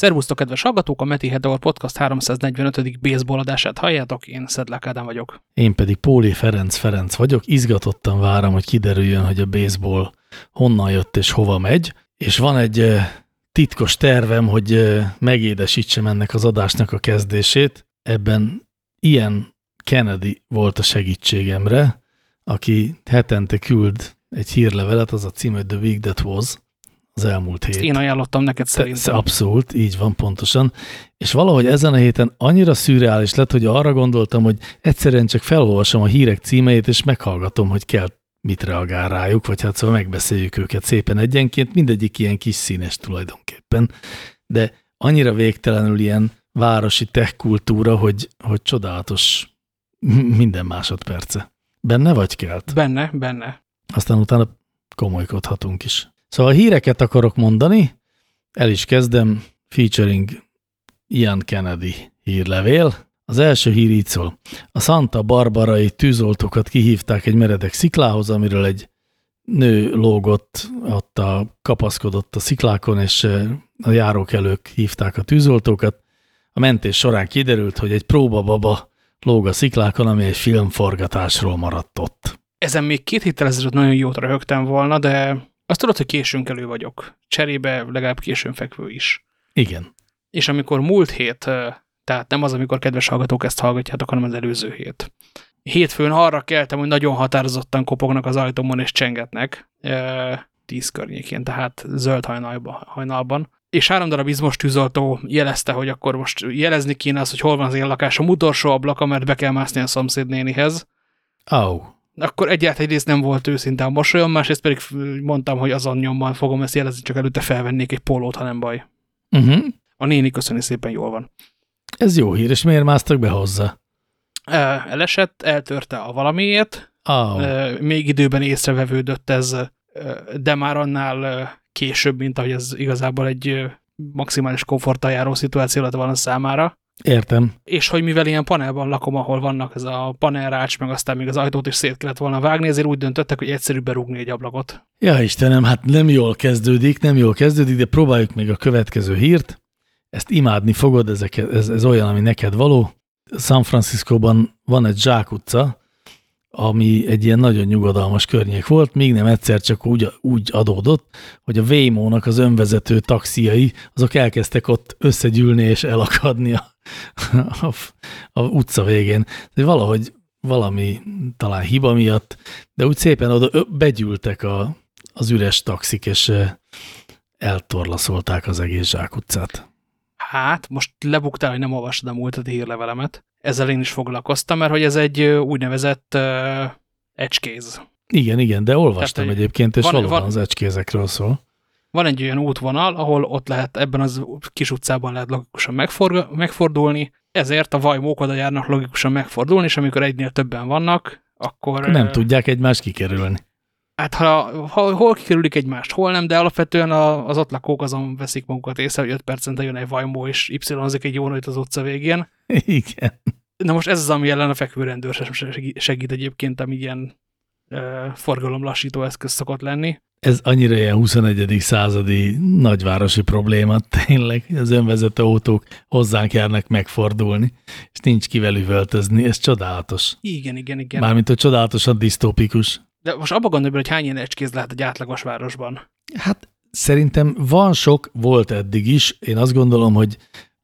Szervusztok, kedves hallgatók! A Meti Hedor Podcast 345. baseball adását halljátok, én Szedlák Ádám vagyok. Én pedig Póli Ferenc Ferenc vagyok. Izgatottan várom, hogy kiderüljön, hogy a baseball honnan jött és hova megy. És van egy titkos tervem, hogy megédesítsem ennek az adásnak a kezdését. Ebben ilyen Kennedy volt a segítségemre, aki hetente küld egy hírlevelet, az a cím, hogy The Week That Was, az elmúlt hét. Ezt én ajánlottam neked szerintem. Abszolút, így van pontosan. És valahogy ezen a héten annyira szürreális lett, hogy arra gondoltam, hogy egyszerűen csak felolvasom a hírek címeit, és meghallgatom, hogy kell mit reagál rájuk, vagy hát szóval megbeszéljük őket szépen egyenként, mindegyik ilyen kis színes tulajdonképpen, de annyira végtelenül ilyen városi tech kultúra, hogy, hogy csodálatos minden másodperce. Benne vagy kelt? Benne, benne. Aztán utána komolykodhatunk is. Szóval híreket akarok mondani, el is kezdem, featuring Ian Kennedy hírlevél. Az első hír így szól. A Santa Barbarai tűzoltókat kihívták egy meredek sziklához, amiről egy nő lógott, ott a, kapaszkodott a sziklákon, és a járókelők hívták a tűzoltókat. A mentés során kiderült, hogy egy próbababa lóg a sziklákon, ami egy filmforgatásról maradt ott. Ezen még két héttel ezelőtt nagyon jót röhögtem volna, de azt tudod, hogy későn elő vagyok. Cserébe legalább későn fekvő is. Igen. És amikor múlt hét, tehát nem az, amikor kedves hallgatók ezt hallgatjátok, hanem az előző hét. Hétfőn arra keltem, hogy nagyon határozottan kopognak az ajtómon és csengetnek. Tíz környékén, tehát zöld hajnalban. hajnalban. És három darab izmos tűzoltó jelezte, hogy akkor most jelezni kéne az, hogy hol van az én lakásom utolsó ablaka, mert be kell mászni a szomszédnénihez. Oh akkor egyáltalán egyrészt nem volt őszinte a mosolyom, másrészt pedig mondtam, hogy azon nyomban fogom ezt jelezni, csak előtte felvennék egy pólót, ha nem baj. Uh mhm. -huh. A néni köszöni szépen jól van. Ez jó hír, és miért másztak be hozzá? Elesett, eltörte a valamiért, oh. még időben észrevevődött ez, de már annál később, mint ahogy ez igazából egy maximális komforttal járó szituáció lett volna számára. Értem. És hogy mivel ilyen panelban lakom, ahol vannak ez a panelrács, meg aztán még az ajtót is szét kellett volna vágni, ezért úgy döntöttek, hogy egyszerűbb berúgni egy ablakot. Ja Istenem, hát nem jól kezdődik, nem jól kezdődik, de próbáljuk még a következő hírt. Ezt imádni fogod, ezek, ez, ez olyan, ami neked való. San Franciscóban van egy zsákutca, ami egy ilyen nagyon nyugodalmas környék volt, még nem egyszer csak úgy, úgy adódott, hogy a Waymo-nak az önvezető taxiai, azok elkezdtek ott összegyűlni és elakadni a, a, a utca végén. De valahogy valami talán hiba miatt, de úgy szépen oda begyűltek a, az üres taxik, és eltorlaszolták az egész zsákutcát. Hát, most lebuktál, hogy nem olvastad a múltat hírlevelemet. Ezzel én is foglalkoztam, mert hogy ez egy úgynevezett uh, ecskéz. Igen, igen, de olvastam Tehát, egyébként, és van, valóban van, az ecskézekről szól. Van egy olyan útvonal, ahol ott lehet, ebben az kis utcában lehet logikusan megfordulni, ezért a vajmók oda járnak logikusan megfordulni, és amikor egynél többen vannak, akkor... Nem tudják egymást kikerülni. Hát ha, ha hol kikerülik egymást, hol nem, de alapvetően a, az ott lakók azon veszik magukat észre, hogy 5 percente jön egy vajmó, és y-ozik egy jó nagyot az utca végén. Igen. Na most ez az, ami ellen a fekvőrendőr segít egyébként, ami ilyen uh, forgalomlassító eszköz szokott lenni. Ez annyira ilyen 21. századi nagyvárosi probléma, tényleg, az önvezető autók hozzánk járnak megfordulni, és nincs kivel üvöltözni, ez csodálatos. Igen, igen, igen. Mármint, hogy csodálatosan disztópikus. De most abba gondolj hogy hány ilyen ecskéz lehet egy átlagos városban? Hát szerintem van sok, volt eddig is. Én azt gondolom, hogy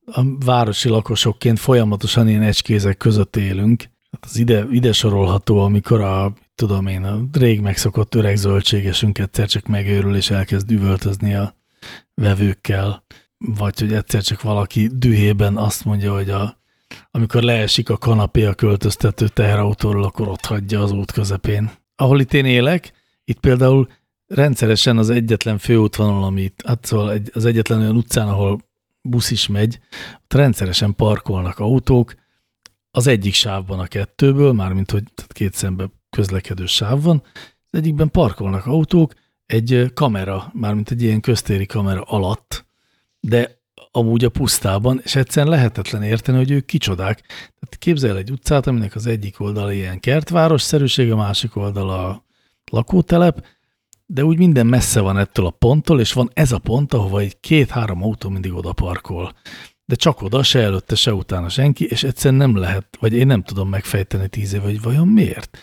a városi lakosokként folyamatosan ilyen ecskézek között élünk. Hát az ide, ide sorolható, amikor a, tudom én, a rég megszokott öreg zöldségesünk egyszer csak megőrül, és elkezd üvöltözni a vevőkkel, vagy hogy egyszer csak valaki dühében azt mondja, hogy a, amikor leesik a kanapé a költöztető teherautóról, akkor ott hagyja az út közepén ahol itt én élek, itt például rendszeresen az egyetlen főútvonal, amit, hát szóval egy, az egyetlen olyan utcán, ahol busz is megy, ott rendszeresen parkolnak autók, az egyik sávban a kettőből, mármint hogy két szembe közlekedő sáv van, az egyikben parkolnak autók, egy kamera, mármint egy ilyen köztéri kamera alatt, de amúgy a pusztában, és egyszerűen lehetetlen érteni, hogy ők kicsodák. Tehát képzel egy utcát, aminek az egyik oldala ilyen kertváros-szerűség, a másik oldala lakótelep, de úgy minden messze van ettől a ponttól, és van ez a pont, ahova egy két-három autó mindig oda parkol. De csak oda, se előtte, se utána senki, és egyszerűen nem lehet, vagy én nem tudom megfejteni tíz év, hogy vajon miért.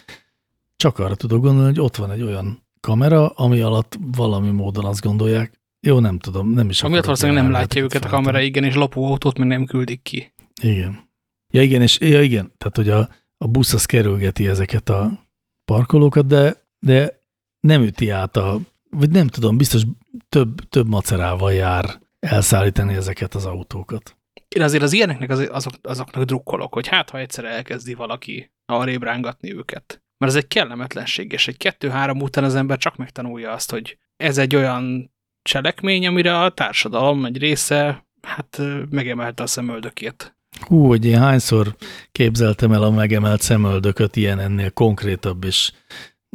Csak arra tudok gondolni, hogy ott van egy olyan kamera, ami alatt valami módon azt gondolják, jó, nem tudom, nem is Amiatt valószínűleg nem látja őket a kamera, igen, és lopóautót még nem küldik ki. Igen. Ja igen, és ja igen, tehát hogy a, a busz az kerülgeti ezeket a parkolókat, de, de nem üti át a, vagy nem tudom, biztos több, több macerával jár elszállítani ezeket az autókat. Én azért az ilyeneknek az, azok, azoknak drukkolok, hogy hát ha egyszer elkezdi valaki arrébb rángatni őket. Mert ez egy kellemetlenség, és egy kettő-három után az ember csak megtanulja azt, hogy ez egy olyan cselekmény, amire a társadalom egy része hát megemelte a szemöldökét. Hú, hogy én hányszor képzeltem el a megemelt szemöldököt ilyen ennél konkrétabb és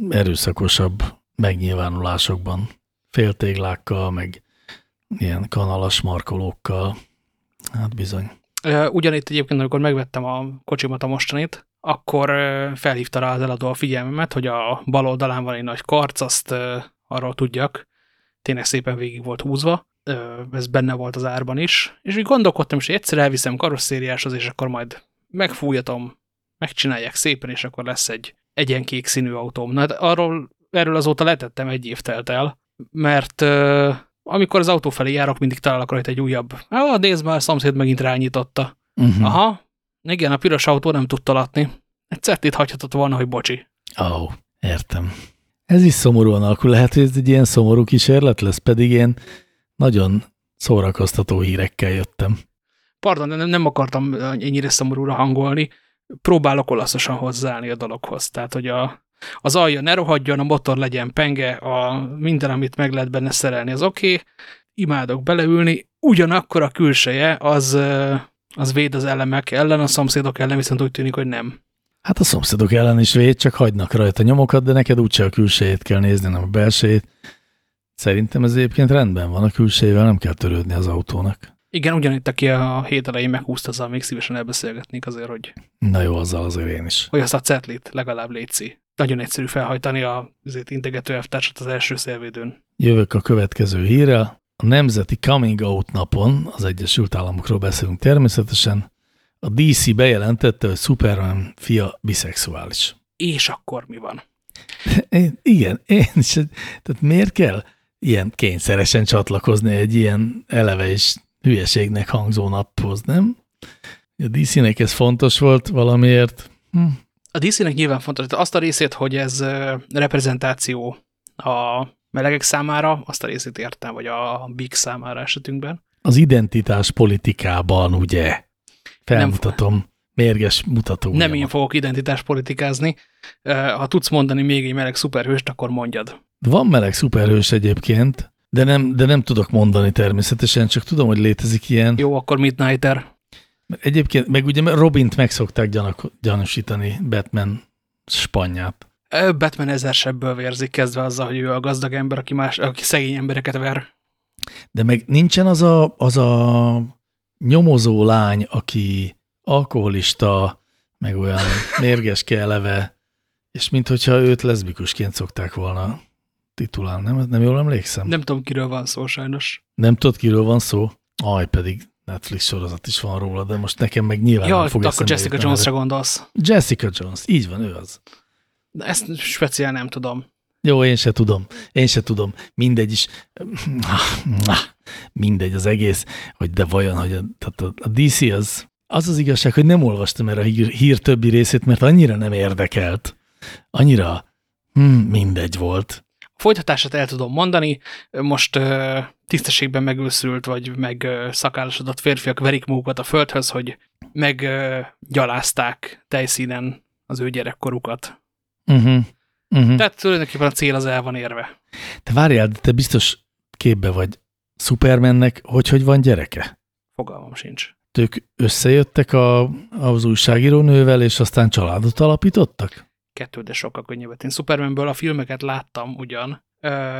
erőszakosabb megnyilvánulásokban. Féltéglákkal, meg ilyen kanalas markolókkal. Hát bizony. Ugyanitt egyébként, amikor megvettem a kocsimat a mostanit, akkor felhívta rá az eladó a figyelmemet, hogy a bal oldalán van egy nagy karc, azt arról tudjak, tényleg szépen végig volt húzva, ez benne volt az árban is, és úgy gondolkodtam, hogy egyszer elviszem karosszériáshoz, és akkor majd megfújatom, megcsinálják szépen, és akkor lesz egy egyenkék színű autóm. Na, hát arról, erről azóta letettem egy év telt el, mert amikor az autó felé járok, mindig találok rajta egy újabb. Ah, nézd már, a szomszéd megint rányította. Uh Mhm. -huh. Aha, igen, a piros autó nem tudta latni. Egy certét hagyhatott volna, hogy bocsi. Ó, oh, értem. Ez is szomorúan alakul. Lehet, hogy ez egy ilyen szomorú kísérlet lesz, pedig én nagyon szórakoztató hírekkel jöttem. Pardon, nem, nem akartam ennyire szomorúra hangolni. Próbálok olaszosan hozzáállni a dologhoz. Tehát, hogy a, az alja ne rohadjon, a motor legyen penge, a minden, amit meg lehet benne szerelni, az oké. Okay. Imádok beleülni. Ugyanakkor a külseje az, az véd az elemek ellen, a szomszédok ellen viszont úgy tűnik, hogy nem. Hát a szomszédok ellen is véd, csak hagynak rajta nyomokat, de neked úgyse a külsejét kell nézni, nem a belsejét. Szerintem ez egyébként rendben van, a külsejével nem kell törődni az autónak. Igen, ugyanitt, aki a hét elején meghúzta, azzal még szívesen elbeszélgetnék azért, hogy... Na jó, azzal azért én is. Hogy azt a cetlit legalább létszi. Nagyon egyszerű felhajtani a azért integető elvtársat az első szélvédőn. Jövök a következő hírrel. A Nemzeti Coming Out napon, az Egyesült Államokról beszélünk természetesen, a DC bejelentette, hogy Superman fia biszexuális. És akkor mi van? Én, igen, én is. Tehát miért kell ilyen kényszeresen csatlakozni egy ilyen eleve is hülyeségnek hangzó naphoz, nem? A DC-nek ez fontos volt valamiért. Hm. A DC-nek nyilván fontos, de azt a részét, hogy ez reprezentáció a melegek számára, azt a részét értem, vagy a big számára esetünkben. Az identitás politikában, ugye? Felmutatom. Nem, mérges mutató. Nem én fogok identitás politikázni. Ha tudsz mondani még egy meleg szuperhőst, akkor mondjad. Van meleg szuperhős egyébként, de nem, de nem tudok mondani természetesen, csak tudom, hogy létezik ilyen. Jó, akkor Midnighter. Egyébként, meg ugye Robint meg szokták gyanak, gyanúsítani Batman spanyát. Batman ezer sebből vérzik, kezdve azzal, hogy ő a gazdag ember, aki, más, aki szegény embereket ver. De meg nincsen az a, az a nyomozó lány, aki alkoholista, meg olyan mérgeske eleve, és minthogyha őt leszbikusként szokták volna titulálni, nem? Nem jól emlékszem? Nem tudom, kiről van szó sajnos. Nem tudod, kiről van szó? Aj, pedig Netflix sorozat is van róla, de most nekem meg nyilván ja, nem fog akkor Jessica Jones-ra gondolsz. Jessica Jones, így van, ő az. De ezt speciál nem tudom. Jó, én se tudom. Én se tudom. Mindegy is. Mindegy az egész, hogy de vajon, hogy a, tehát a DC az, az az igazság, hogy nem olvastam erre a hír, hír többi részét, mert annyira nem érdekelt. Annyira hmm, mindegy volt. A folytatását el tudom mondani. Most uh, tisztességben megőszült, vagy meg uh, szakállasodott férfiak verik magukat a földhöz, hogy meggyalázták tejszínen az ő gyerekkorukat. Uh -huh. Uh -huh. Tehát tulajdonképpen a cél az el van érve. Te várjál, de te biztos képbe vagy. Supermannek hogy, hogy van gyereke? Fogalmam sincs. Ők összejöttek a, az újságírónővel, és aztán családot alapítottak? Kettő, de sokkal könnyebbet. Én Supermanből a filmeket láttam ugyan,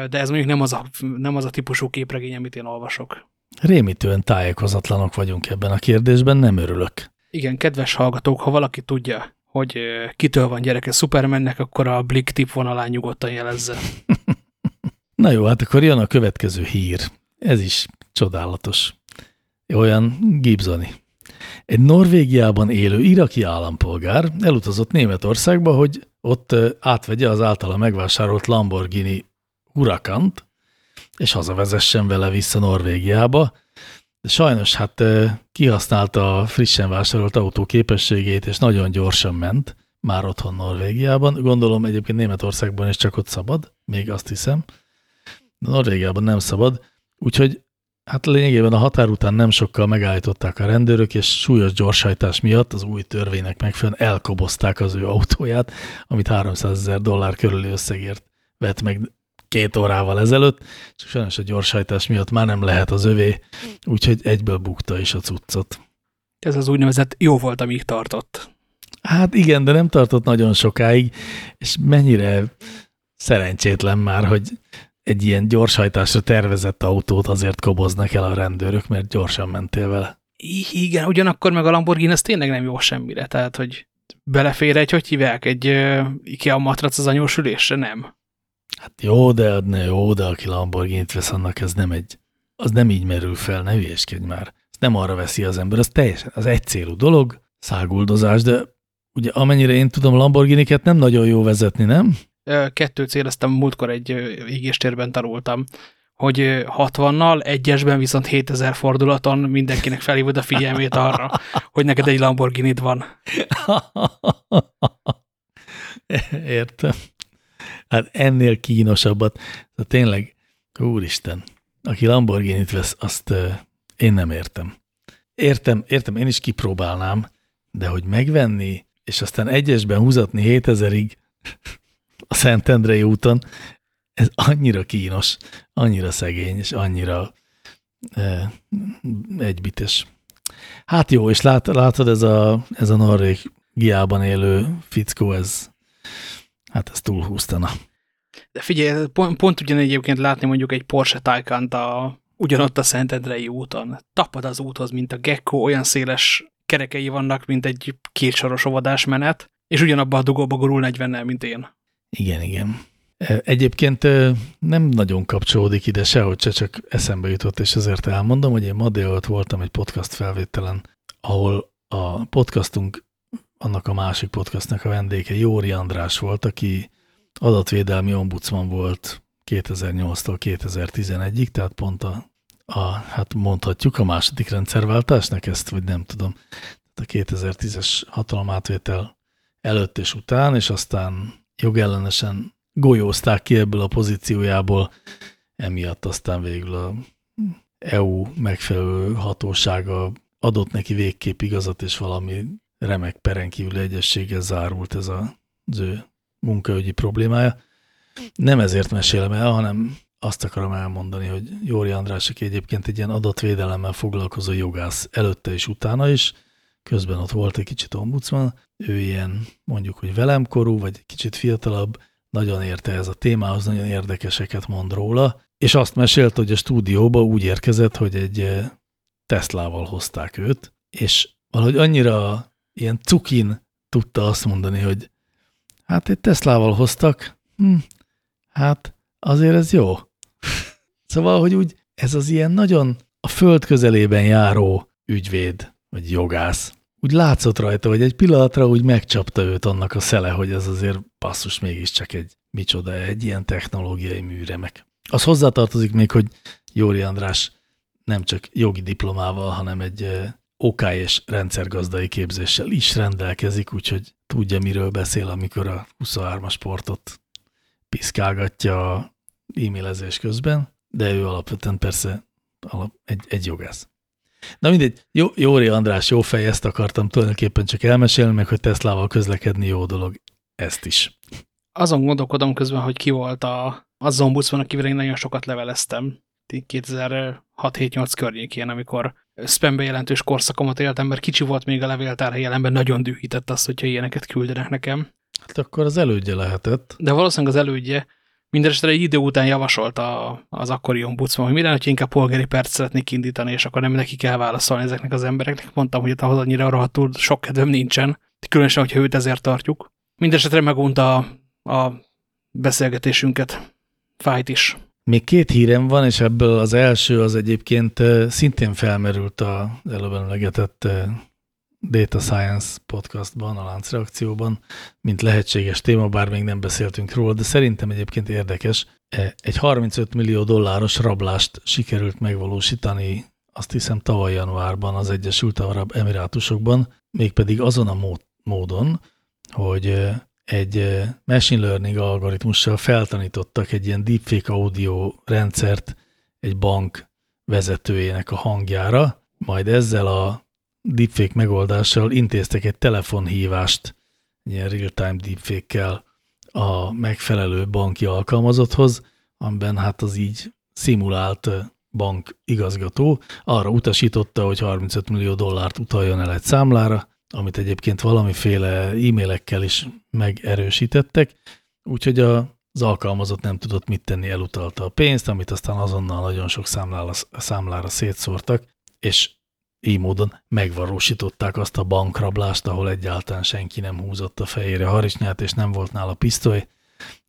de ez mondjuk nem az a, nem az a típusú képregény, amit én olvasok. Rémítően tájékozatlanok vagyunk ebben a kérdésben, nem örülök. Igen, kedves hallgatók, ha valaki tudja, hogy kitől van gyereke Supermannek, akkor a Blick tip vonalán nyugodtan jelezze. Na jó, hát akkor jön a következő hír. Ez is csodálatos. Olyan Gibsoni. Egy Norvégiában élő iraki állampolgár elutazott Németországba, hogy ott átvegye az általa megvásárolt Lamborghini Huracant, és hazavezessen vele vissza Norvégiába. De sajnos hát kihasználta a frissen vásárolt autó képességét, és nagyon gyorsan ment, már otthon Norvégiában. Gondolom egyébként Németországban is csak ott szabad, még azt hiszem. De Norvégiában nem szabad, úgyhogy hát lényegében a határ után nem sokkal megállították a rendőrök, és súlyos gyorshajtás miatt az új törvénynek megfelelően elkobozták az ő autóját, amit 300 ezer dollár körüli összegért vett meg két órával ezelőtt, és sajnos a gyorshajtás miatt már nem lehet az övé, úgyhogy egyből bukta is a cuccot. Ez az úgynevezett jó volt, amíg tartott. Hát igen, de nem tartott nagyon sokáig, és mennyire szerencsétlen már, hogy egy ilyen gyorshajtásra tervezett autót azért koboznak el a rendőrök, mert gyorsan mentél vele. Igen, ugyanakkor meg a Lamborghini az tényleg nem jó semmire, tehát hogy belefér egy, hogy hívják, egy uh, IKEA matrac az anyósülésre, nem? Hát jó, de ne jó, de aki Lamborghini-t vesz, annak ez nem egy, az nem így merül fel, ne hülyeskedj már. Ezt nem arra veszi az ember, az teljesen, az egy célú dolog, száguldozás, de ugye amennyire én tudom, Lamborghini-ket nem nagyon jó vezetni, nem? Kettőt céleztem, múltkor egy égéstérben tanultam, hogy 60-nal, egyesben viszont 7000 fordulaton mindenkinek felhívod a figyelmét arra, hogy neked egy lamborghini van. Értem. Hát ennél kínosabbat. De tényleg, úristen, aki Lamborghini-t vesz, azt uh, én nem értem. Értem, értem, én is kipróbálnám, de hogy megvenni, és aztán egyesben húzatni 7000-ig a Szentendrei úton, ez annyira kínos, annyira szegény, és annyira uh, egybites. Hát jó, és lát, látod, ez a, ez a Norvégiában élő fickó, ez Hát ez túlhúztana. De figyelj, pont, pont ugyan egyébként látni mondjuk egy Porsche taycan a, ugyanott a Szentendrei úton. Tapad az úthoz, mint a gecko, olyan széles kerekei vannak, mint egy kétsoros menet, és ugyanabban a dugóba gurul 40 mint én. Igen, igen. Egyébként nem nagyon kapcsolódik ide sehogy se, csak eszembe jutott, és ezért elmondom, hogy én ma délután voltam egy podcast felvételen, ahol a podcastunk annak a másik podcastnak a vendége Jóri András volt, aki adatvédelmi ombudsman volt 2008-tól 2011-ig, tehát pont a, a, hát mondhatjuk a második rendszerváltásnak ezt, vagy nem tudom, a 2010-es hatalomátvétel előtt és után, és aztán jogellenesen golyózták ki ebből a pozíciójából, emiatt aztán végül a EU megfelelő hatósága adott neki végképp igazat, és valami remek perenkívüli egyességgel zárult ez a, az ő munkaügyi problémája. Nem ezért mesélem el, hanem azt akarom elmondani, hogy Jóri András, aki egyébként egy ilyen adatvédelemmel foglalkozó jogász előtte és utána is, közben ott volt egy kicsit ombudsman, ő ilyen mondjuk, hogy velemkorú, vagy kicsit fiatalabb, nagyon érte ez a témához, nagyon érdekeseket mond róla, és azt mesélt, hogy a stúdióba úgy érkezett, hogy egy eh, Teslával hozták őt, és valahogy annyira ilyen cukin tudta azt mondani, hogy hát egy Teslával hoztak, hm, hát azért ez jó. szóval, hogy úgy ez az ilyen nagyon a föld közelében járó ügyvéd, vagy jogász, úgy látszott rajta, hogy egy pillanatra úgy megcsapta őt annak a szele, hogy ez azért passzus mégiscsak egy micsoda, egy ilyen technológiai műremek. Az hozzátartozik még, hogy Jóri András nem csak jogi diplomával, hanem egy OK és rendszergazdai képzéssel is rendelkezik, úgyhogy tudja, miről beszél, amikor a 23-as sportot piszkálgatja e-mailezés közben, de ő alapvetően persze egy, egy jogász. Na mindegy, jó, Jóri András jó fej, ezt akartam tulajdonképpen csak elmesélni, meg hogy Teslával közlekedni jó dolog, ezt is. Azon gondolkodom közben, hogy ki volt a, az ombudsman, akivel én nagyon sokat leveleztem 2006-7-8 környékén, amikor spambe jelentős korszakomat éltem, mert kicsi volt még a levéltár jelenben, nagyon dühített azt, hogyha ilyeneket küldenek nekem. Hát akkor az elődje lehetett. De valószínűleg az elődje. Mindenesetre egy idő után javasolta az akkori ombudsman, hogy minden, hogyha inkább polgári perc szeretnék indítani, és akkor nem neki kell válaszolni ezeknek az embereknek. Mondtam, hogy ahhoz annyira rohadtul sok kedvem nincsen, különösen, hogyha őt ezért tartjuk. Mindenesetre megunta a, a beszélgetésünket. Fájt is. Még két hírem van, és ebből az első az egyébként szintén felmerült az előbb emlegetett Data Science podcastban, a láncreakcióban, mint lehetséges téma, bár még nem beszéltünk róla, de szerintem egyébként érdekes. E, egy 35 millió dolláros rablást sikerült megvalósítani, azt hiszem tavaly januárban az Egyesült Arab Emirátusokban, mégpedig azon a módon, hogy egy machine learning algoritmussal feltanítottak egy ilyen deepfake audio rendszert egy bank vezetőjének a hangjára, majd ezzel a deepfake megoldással intéztek egy telefonhívást, ilyen real-time deepfake-kel a megfelelő banki alkalmazotthoz, amiben hát az így szimulált bank igazgató arra utasította, hogy 35 millió dollárt utaljon el egy számlára, amit egyébként valamiféle e-mailekkel is megerősítettek, úgyhogy az alkalmazott nem tudott mit tenni, elutalta a pénzt, amit aztán azonnal nagyon sok számlára, számlára szétszórtak, és így módon megvalósították azt a bankrablást, ahol egyáltalán senki nem húzott a fejére harisnyát, és nem volt nála pisztoly,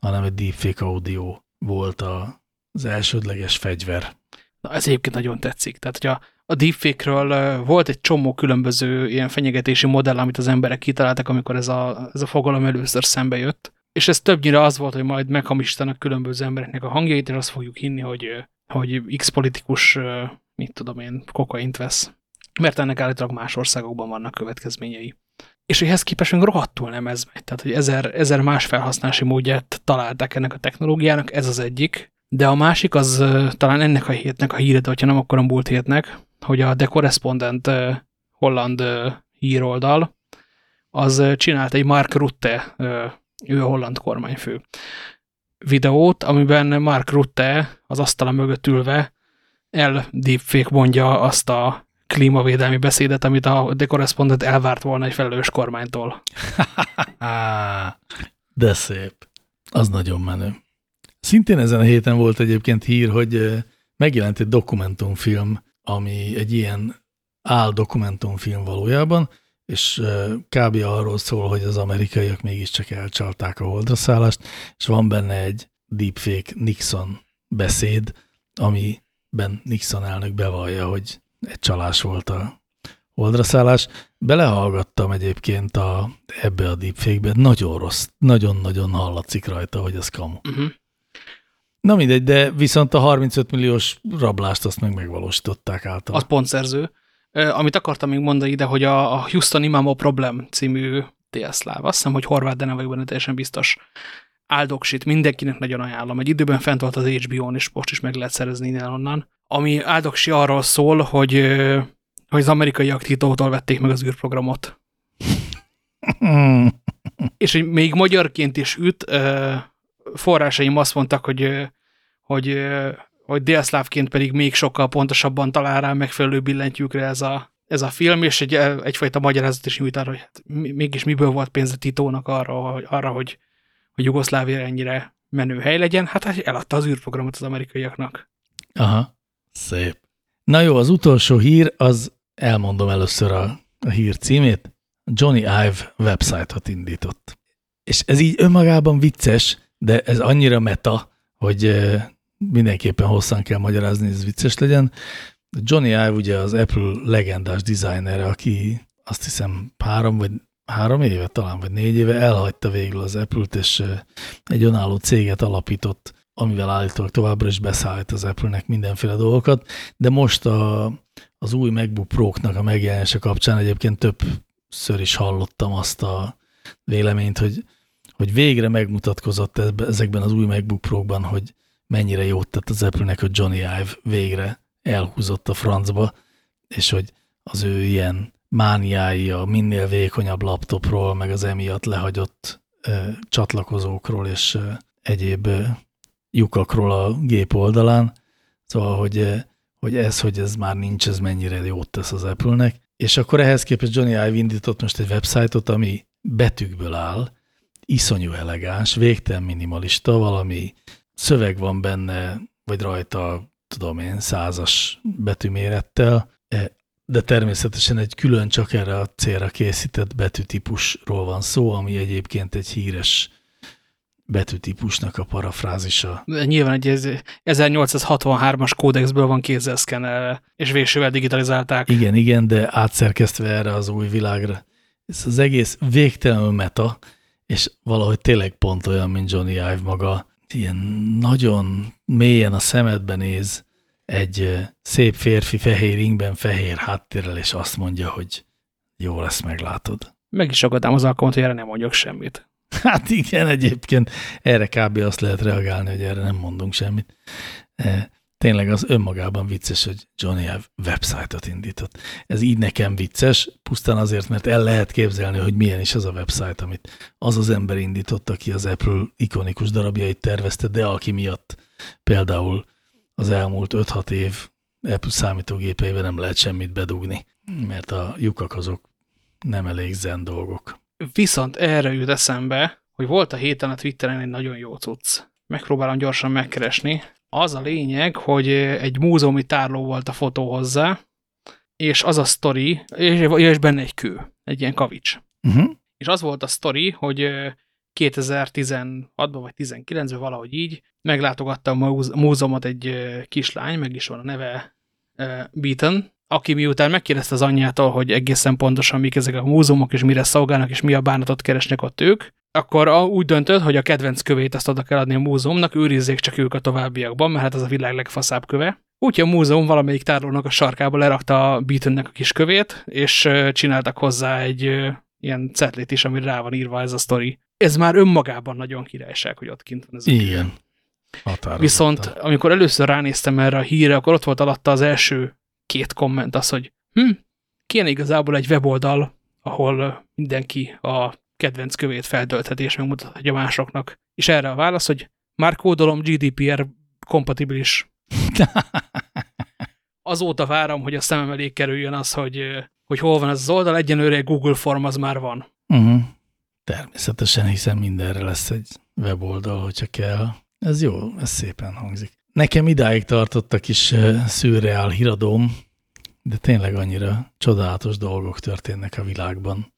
hanem egy deepfake audio volt a, az elsődleges fegyver. Na, ez egyébként nagyon tetszik. Tehát, hogy a, a deepfake-ről volt egy csomó különböző ilyen fenyegetési modell, amit az emberek kitaláltak, amikor ez a, ez a fogalom először szembe jött. És ez többnyire az volt, hogy majd meghamisítanak különböző embereknek a hangjait, és azt fogjuk hinni, hogy, hogy X politikus, mit tudom én, kokaint vesz. Mert ennek állítólag más országokban vannak következményei. És ehhez képest még rohadtul nem ez megy. Tehát, hogy ezer, ezer más felhasználási módját találták ennek a technológiának, ez az egyik. De a másik az talán ennek a hétnek a híre, hogyha nem, akkor a múlt hétnek, hogy a The Correspondent holland híroldal, az csinált egy Mark Rutte, ő a holland kormányfő videót, amiben Mark Rutte az asztala mögött ülve el deepfake mondja azt a klímavédelmi beszédet, amit a The Correspondent elvárt volna egy felelős kormánytól. De szép. Az nagyon menő. Szintén ezen a héten volt egyébként hír, hogy megjelent egy dokumentumfilm ami egy ilyen áll dokumentumfilm valójában, és kb. arról szól, hogy az amerikaiak mégiscsak elcsalták a holdra szállást, és van benne egy deepfake Nixon beszéd, amiben Nixon elnök bevallja, hogy egy csalás volt a holdra szállás. Belehallgattam egyébként a, ebbe a deepfake-be, nagyon rossz, nagyon-nagyon hallatszik rajta, hogy ez kamu. Uh mhm. -huh. Na mindegy, de viszont a 35 milliós rablást azt meg megvalósították által. Az pontszerző. Amit akartam még mondani ide, hogy a Houston Imamo Problem című délszláv, azt hiszem, hogy horvát, de nem vagyok benne teljesen biztos, áldoksit, mindenkinek nagyon ajánlom. Egy időben fent volt az HBO-n, és most is meg lehet szerezni innen onnan. Ami áldoksi arról szól, hogy, hogy az amerikai aktítótól vették meg az űrprogramot. és hogy még magyarként is üt, forrásaim azt mondtak, hogy, hogy, hogy délszlávként pedig még sokkal pontosabban talál rá megfelelő billentyűkre ez a, ez a film, és egy, egyfajta magyarázat is nyújt arra, hogy hát mégis miből volt pénze Titónak arra, hogy, arra, hogy, hogy Jugoszlávia ennyire menő hely legyen. Hát, eladta az űrprogramot az amerikaiaknak. Aha, szép. Na jó, az utolsó hír, az elmondom először a, a hír címét. Johnny Ive websájtot indított. És ez így önmagában vicces, de ez annyira meta, hogy mindenképpen hosszan kell magyarázni, hogy ez vicces legyen. Johnny Ive ugye az Apple legendás designer, aki azt hiszem három vagy három éve talán, vagy négy éve elhagyta végül az Apple-t, és egy önálló céget alapított, amivel állítólag továbbra is beszállít az Apple-nek mindenféle dolgokat, de most a, az új MacBook Pro-knak a megjelenése kapcsán egyébként többször is hallottam azt a véleményt, hogy hogy végre megmutatkozott ezekben az új MacBook Pro-kban, hogy mennyire jót tett az Apple-nek, hogy Johnny Ive végre elhúzott a francba, és hogy az ő ilyen mániái a minél vékonyabb laptopról, meg az emiatt lehagyott ö, csatlakozókról és ö, egyéb ö, lyukakról a gép oldalán. Szóval, hogy, hogy ez, hogy ez már nincs, ez mennyire jót tesz az Apple-nek. És akkor ehhez képest Johnny Ive indított most egy websájtot, ami betűkből áll, iszonyú elegáns, végtelen minimalista, valami szöveg van benne, vagy rajta, tudom én, százas betűmérettel, de természetesen egy külön csak erre a célra készített betűtípusról van szó, ami egyébként egy híres betűtípusnak a parafrázisa. De nyilván egy 1863-as kódexből van kézzel szkennelve, és vésővel digitalizálták. Igen, igen, de átszerkesztve erre az új világra. Ez az egész végtelenül meta, és valahogy tényleg pont olyan, mint Johnny Ive maga. Ilyen nagyon mélyen a szemedbe néz egy szép férfi fehér ingben, fehér háttérrel, és azt mondja, hogy jó lesz, meglátod. Meg is akadám az alkalmat, hogy erre nem mondjak semmit. Hát igen, egyébként erre kb. azt lehet reagálni, hogy erre nem mondunk semmit. E, tényleg az önmagában vicces, hogy Johnny Ive websájtot indított. Ez így nekem vicces, pusztán azért, mert el lehet képzelni, hogy milyen is az a website, amit az az ember indított, aki az Apple ikonikus darabjait tervezte, de aki miatt például az elmúlt 5-6 év Apple számítógépeiben nem lehet semmit bedugni, mert a lyukak azok nem elég zen dolgok. Viszont erre jut eszembe, hogy volt a héten a Twitteren egy nagyon jó cucc. Megpróbálom gyorsan megkeresni. Az a lényeg, hogy egy múzeumi tárló volt a fotó hozzá, és az a sztori, és, és benne egy kő, egy ilyen kavics. Uh -huh. És az volt a sztori, hogy 2016-ban vagy 19-ben valahogy így meglátogatta a múzeumot egy kislány, meg is van a neve Beaton, aki miután megkérdezte az anyjától, hogy egészen pontosan mik ezek a múzeumok, és mire szolgálnak, és mi a bánatot keresnek ott ők, akkor úgy döntött, hogy a kedvenc kövét azt oda kell adni a múzeumnak, őrizzék csak ők a továbbiakban, mert hát az a világ legfaszább köve. Úgyhogy a múzeum valamelyik tárlónak a sarkába lerakta a Beatonnek a kis kövét, és csináltak hozzá egy ilyen cetlét is, ami rá van írva ez a sztori. Ez már önmagában nagyon királyság, hogy ott kint van ez Igen. Viszont amikor először ránéztem erre a hírre, akkor ott volt alatta az első két komment az, hogy hm, kéne igazából egy weboldal, ahol mindenki a kedvenc kövét feltöltheti és megmutathatja másoknak. És erre a válasz, hogy már kódolom GDPR kompatibilis. Azóta várom, hogy a szemem elé kerüljön az, hogy, hogy hol van ez az oldal, egyenőre egy Google Form az már van. Uh -huh. Természetesen, hiszen mindenre lesz egy weboldal, hogyha kell. Ez jó, ez szépen hangzik. Nekem idáig tartott a kis szürreál híradóm, de tényleg annyira csodálatos dolgok történnek a világban.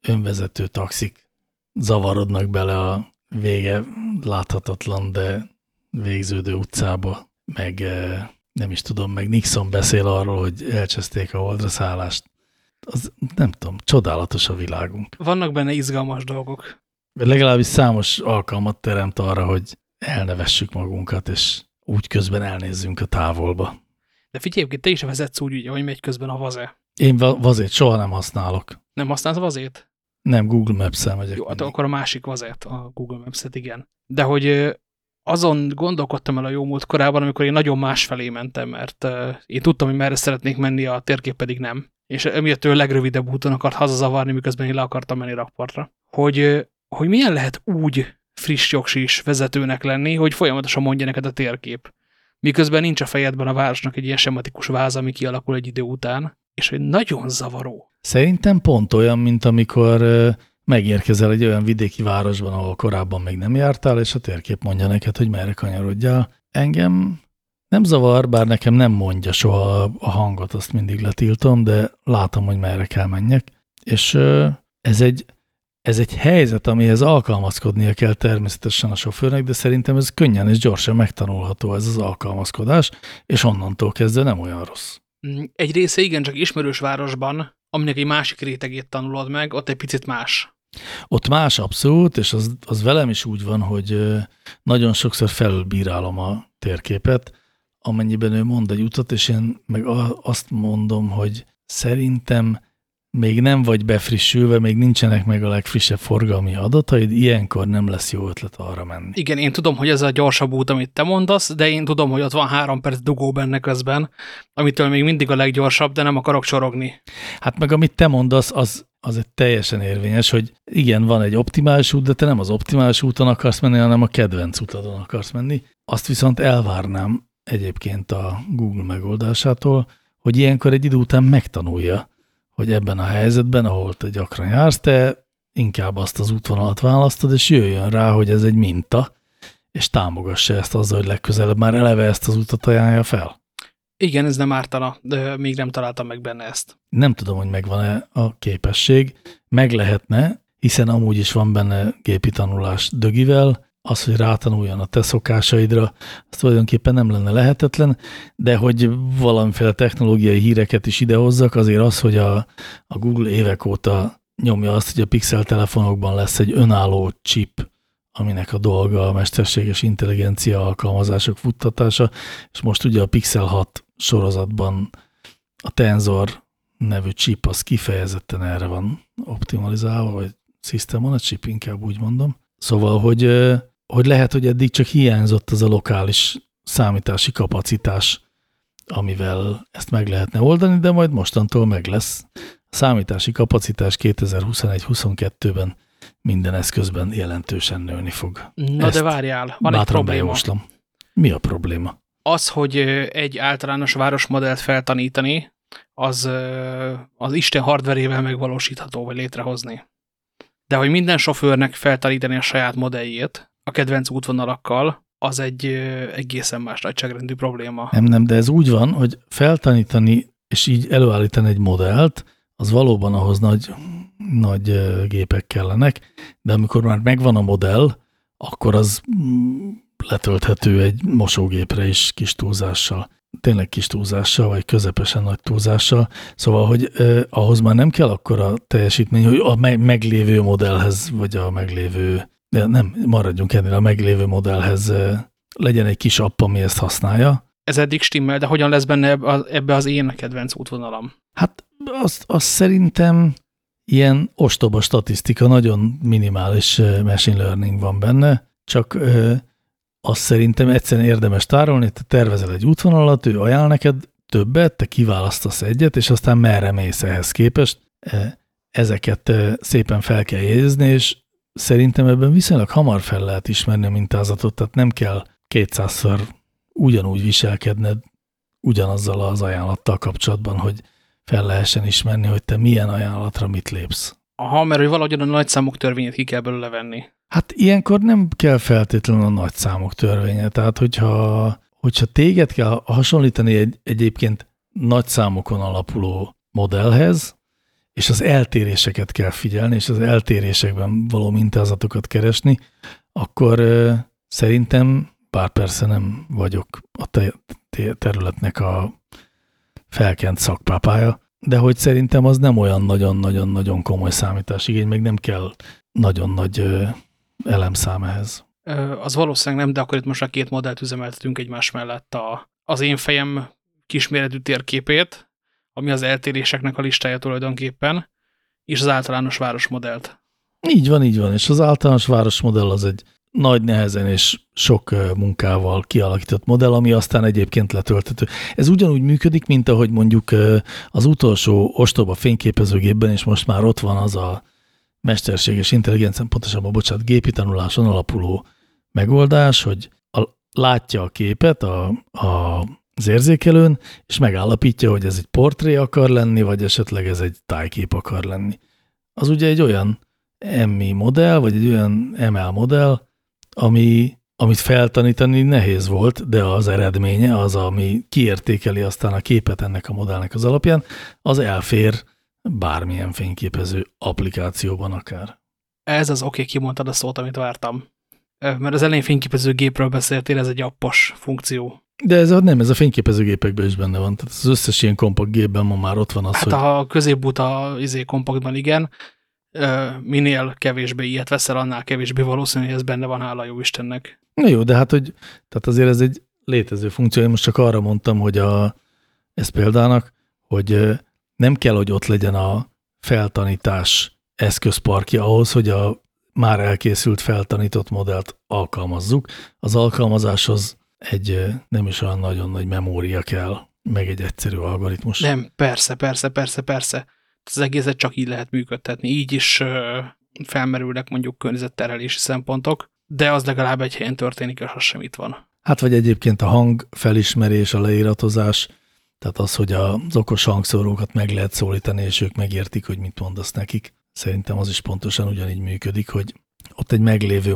Önvezető taxik zavarodnak bele a vége láthatatlan, de végződő utcába, meg nem is tudom, meg Nixon beszél arról, hogy elcseszték a holdra szállást. Az, nem tudom, csodálatos a világunk. Vannak benne izgalmas dolgok. Legalábbis számos alkalmat teremt arra, hogy elnevessük magunkat, és úgy közben elnézzünk a távolba. De figyelj, te is vezetsz úgy, hogy megy közben a vaze. Én vazét soha nem használok. Nem használsz vazét? Nem, Google Maps-el megyek. Jó, hát akkor a másik vazét, a Google Maps-et, igen. De hogy azon gondolkodtam el a jó múlt korában, amikor én nagyon másfelé mentem, mert én tudtam, hogy merre szeretnék menni, a térkép pedig nem. És emiatt ő a legrövidebb úton akart hazazavarni, miközben én le akartam menni rakpartra. Hogy, hogy milyen lehet úgy friss jogsis vezetőnek lenni, hogy folyamatosan mondja neked a térkép. Miközben nincs a fejedben a városnak egy ilyen sematikus váz, ami kialakul egy idő után, és hogy nagyon zavaró. Szerintem pont olyan, mint amikor megérkezel egy olyan vidéki városban, ahol korábban még nem jártál, és a térkép mondja neked, hogy merre kanyarodjál. Engem nem zavar, bár nekem nem mondja soha a hangot, azt mindig letiltom, de látom, hogy merre kell menjek. És ez egy ez egy helyzet, amihez alkalmazkodnia kell természetesen a sofőrnek, de szerintem ez könnyen és gyorsan megtanulható ez az alkalmazkodás, és onnantól kezdve nem olyan rossz. Mm, egy része igen, csak ismerős városban, aminek egy másik rétegét tanulod meg, ott egy picit más. Ott más abszolút, és az, az velem is úgy van, hogy nagyon sokszor felülbírálom a térképet, amennyiben ő mond egy utat, és én meg azt mondom, hogy szerintem még nem vagy befrissülve, még nincsenek meg a legfrissebb forgalmi adataid, ilyenkor nem lesz jó ötlet arra menni. Igen, én tudom, hogy ez a gyorsabb út, amit te mondasz, de én tudom, hogy ott van három perc dugó benne közben, amitől még mindig a leggyorsabb, de nem akarok csorogni. Hát meg amit te mondasz, az, az egy teljesen érvényes, hogy igen, van egy optimális út, de te nem az optimális úton akarsz menni, hanem a kedvenc utadon akarsz menni. Azt viszont elvárnám egyébként a Google megoldásától, hogy ilyenkor egy idő után megtanulja, hogy ebben a helyzetben, ahol te gyakran jársz, te inkább azt az útvonalat választod, és jöjjön rá, hogy ez egy minta, és támogassa ezt azzal, hogy legközelebb már eleve ezt az utat ajánlja fel. Igen, ez nem ártana, de még nem találtam meg benne ezt. Nem tudom, hogy megvan-e a képesség. Meg lehetne, hiszen amúgy is van benne gépi tanulás dögivel, az, hogy rátanuljon a te szokásaidra, az tulajdonképpen nem lenne lehetetlen, de hogy valamiféle technológiai híreket is idehozzak, azért az, hogy a, a Google évek óta nyomja azt, hogy a Pixel telefonokban lesz egy önálló chip, aminek a dolga a mesterséges intelligencia alkalmazások futtatása, és most ugye a Pixel 6 sorozatban a Tensor nevű chip az kifejezetten erre van optimalizálva, vagy System on a chip, inkább úgy mondom. Szóval, hogy, hogy lehet, hogy eddig csak hiányzott az a lokális számítási kapacitás, amivel ezt meg lehetne oldani, de majd mostantól meg lesz. A számítási kapacitás 2021-22-ben minden eszközben jelentősen nőni fog. Na Ezt de várjál, van egy probléma. Bejavaslom. Mi a probléma? Az, hogy egy általános városmodellt feltanítani, az, az Isten hardverével megvalósítható, vagy létrehozni. De hogy minden sofőrnek feltanítani a saját modelljét a kedvenc útvonalakkal, az egy egészen más nagyságrendű probléma. Nem, nem, de ez úgy van, hogy feltanítani és így előállítani egy modellt, az valóban ahhoz nagy, nagy gépek kellenek, de amikor már megvan a modell, akkor az mm, letölthető egy mosógépre is kis túlzással. Tényleg kis túlzással, vagy közepesen nagy túlzással. Szóval, hogy eh, ahhoz már nem kell akkor a teljesítmény, hogy a me meglévő modellhez, vagy a meglévő, de nem, maradjunk ennél a meglévő modellhez legyen egy kis app, ami ezt használja. Ez eddig stimmel, de hogyan lesz benne ebbe az én kedvenc útvonalam? Hát azt, azt szerintem ilyen ostoba statisztika, nagyon minimális machine learning van benne, csak azt szerintem egyszerűen érdemes tárolni, te tervezel egy útvonalat, ő ajánl neked többet, te kiválasztasz egyet, és aztán merre mész ehhez képest. Ezeket szépen fel kell jegyezni, és szerintem ebben viszonylag hamar fel lehet ismerni a mintázatot, tehát nem kell kétszázszor ugyanúgy viselkedned ugyanazzal az ajánlattal kapcsolatban, hogy fel lehessen ismerni, hogy te milyen ajánlatra mit lépsz. Aha, mert hogy valahogy a nagyszámok törvényét ki kell belőle venni. Hát ilyenkor nem kell feltétlenül a nagyszámok törvénye. Tehát, hogyha, hogyha téged kell hasonlítani egy, egyébként nagyszámokon alapuló modellhez, és az eltéréseket kell figyelni, és az eltérésekben való mintázatokat keresni, akkor szerintem, bár persze nem vagyok a te, te területnek a felkent szakpápája, de hogy szerintem az nem olyan nagyon-nagyon-nagyon komoly számításigény, meg nem kell nagyon nagy ö, elemszám ehhez. Az valószínűleg nem, de akkor itt most a két modellt üzemeltetünk egymás mellett. A, az én fejem kisméretű térképét, ami az eltéréseknek a listája tulajdonképpen, és az általános városmodellt. Így van, így van, és az általános városmodell az egy nagy nehezen és sok munkával kialakított modell, ami aztán egyébként letölthető. Ez ugyanúgy működik, mint ahogy mondjuk az utolsó ostoba fényképezőgépben, és most már ott van az a mesterséges intelligencia, pontosabban, bocsánat, gépi tanuláson alapuló megoldás, hogy a, látja a képet a, a, az érzékelőn, és megállapítja, hogy ez egy portré akar lenni, vagy esetleg ez egy tájkép akar lenni. Az ugye egy olyan MI modell, vagy egy olyan ML modell, ami, amit feltanítani nehéz volt, de az eredménye, az, ami kiértékeli aztán a képet ennek a modellnek az alapján, az elfér bármilyen fényképező applikációban akár. Ez az oké, okay, kimondtad a szót, amit vártam. Mert az elején fényképező gépről beszéltél, ez egy appos funkció. De ez nem, ez a fényképezőgépekben is benne van. Tehát az összes ilyen kompakt gépben ma már ott van az, hát hogy... a középbuta izé kompaktban igen, minél kevésbé ilyet veszel, annál kevésbé valószínű, hogy ez benne van, hála jó Istennek. Na jó, de hát, hogy tehát azért ez egy létező funkció. Én most csak arra mondtam, hogy a, ez példának, hogy nem kell, hogy ott legyen a feltanítás eszközparkja ahhoz, hogy a már elkészült feltanított modellt alkalmazzuk. Az alkalmazáshoz egy nem is olyan nagyon nagy memória kell, meg egy egyszerű algoritmus. Nem, persze, persze, persze, persze az egészet csak így lehet működtetni. Így is felmerülnek mondjuk környezetterelési szempontok, de az legalább egy helyen történik, és az sem itt van. Hát vagy egyébként a hang felismerés, a leíratozás, tehát az, hogy az okos hangszórókat meg lehet szólítani, és ők megértik, hogy mit mondasz nekik. Szerintem az is pontosan ugyanígy működik, hogy ott egy meglévő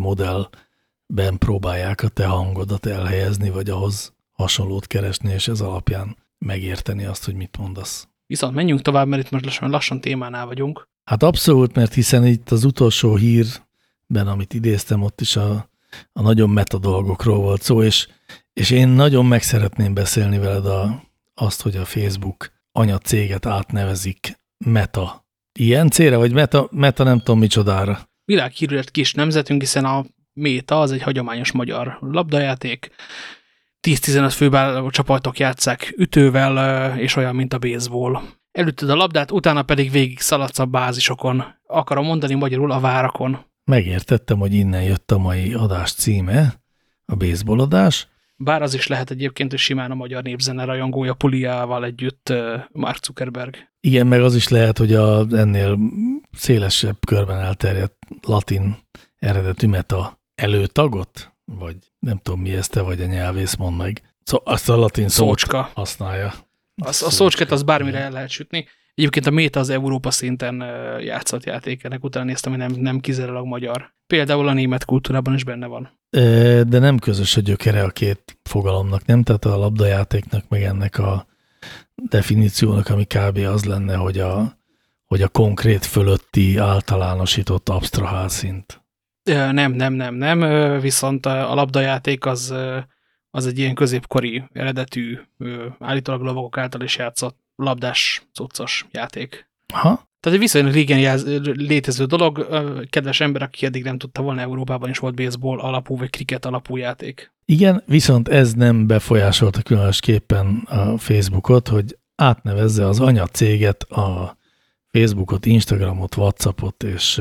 modellben próbálják a te hangodat elhelyezni, vagy ahhoz hasonlót keresni, és ez alapján megérteni azt, hogy mit mondasz. Viszont menjünk tovább, mert itt most lassan, lassan témánál vagyunk. Hát abszolút, mert hiszen itt az utolsó hírben, amit idéztem, ott is a, a nagyon meta dolgokról volt szó, és, és én nagyon meg szeretném beszélni veled a, azt, hogy a Facebook anyacéget átnevezik meta. Ilyen célra, vagy meta, meta nem tudom micsodára. Világhírűet kis nemzetünk, hiszen a Méta az egy hagyományos magyar labdajáték. 10-15 főben csapatok játszák ütővel, és olyan, mint a baseball. Elütöd a labdát, utána pedig végig szaladsz a bázisokon. Akarom mondani magyarul a várakon. Megértettem, hogy innen jött a mai adás címe, a baseball adás. Bár az is lehet egyébként, hogy simán a magyar népzene rajongója Puliával együtt Mark Zuckerberg. Igen, meg az is lehet, hogy a ennél szélesebb körben elterjedt latin eredetű meta előtagot, vagy nem tudom mi ezt te vagy a nyelvész, mond meg. Szó, azt a latin szócska. használja. A, a szócskát az bármire el lehet sütni. Egyébként a Méta az Európa szinten játszott játék, ennek utána néztem, hogy nem, nem kizárólag magyar. Például a német kultúrában is benne van. De nem közös a gyökere a két fogalomnak, nem? Tehát a labdajátéknak, meg ennek a definíciónak, ami kb. az lenne, hogy a, hogy a konkrét fölötti általánosított absztrahál szint. Nem, nem, nem, nem, viszont a labdajáték az, az egy ilyen középkori eredetű, állítólag lovagok által is játszott labdás, cuccos játék. Aha. Tehát egy viszonylag régen jáz, létező dolog, kedves ember, aki eddig nem tudta volna, Európában is volt baseball alapú, vagy kriket alapú játék. Igen, viszont ez nem befolyásolta különösképpen a Facebookot, hogy átnevezze az anyacéget, a Facebookot, Instagramot, Whatsappot, és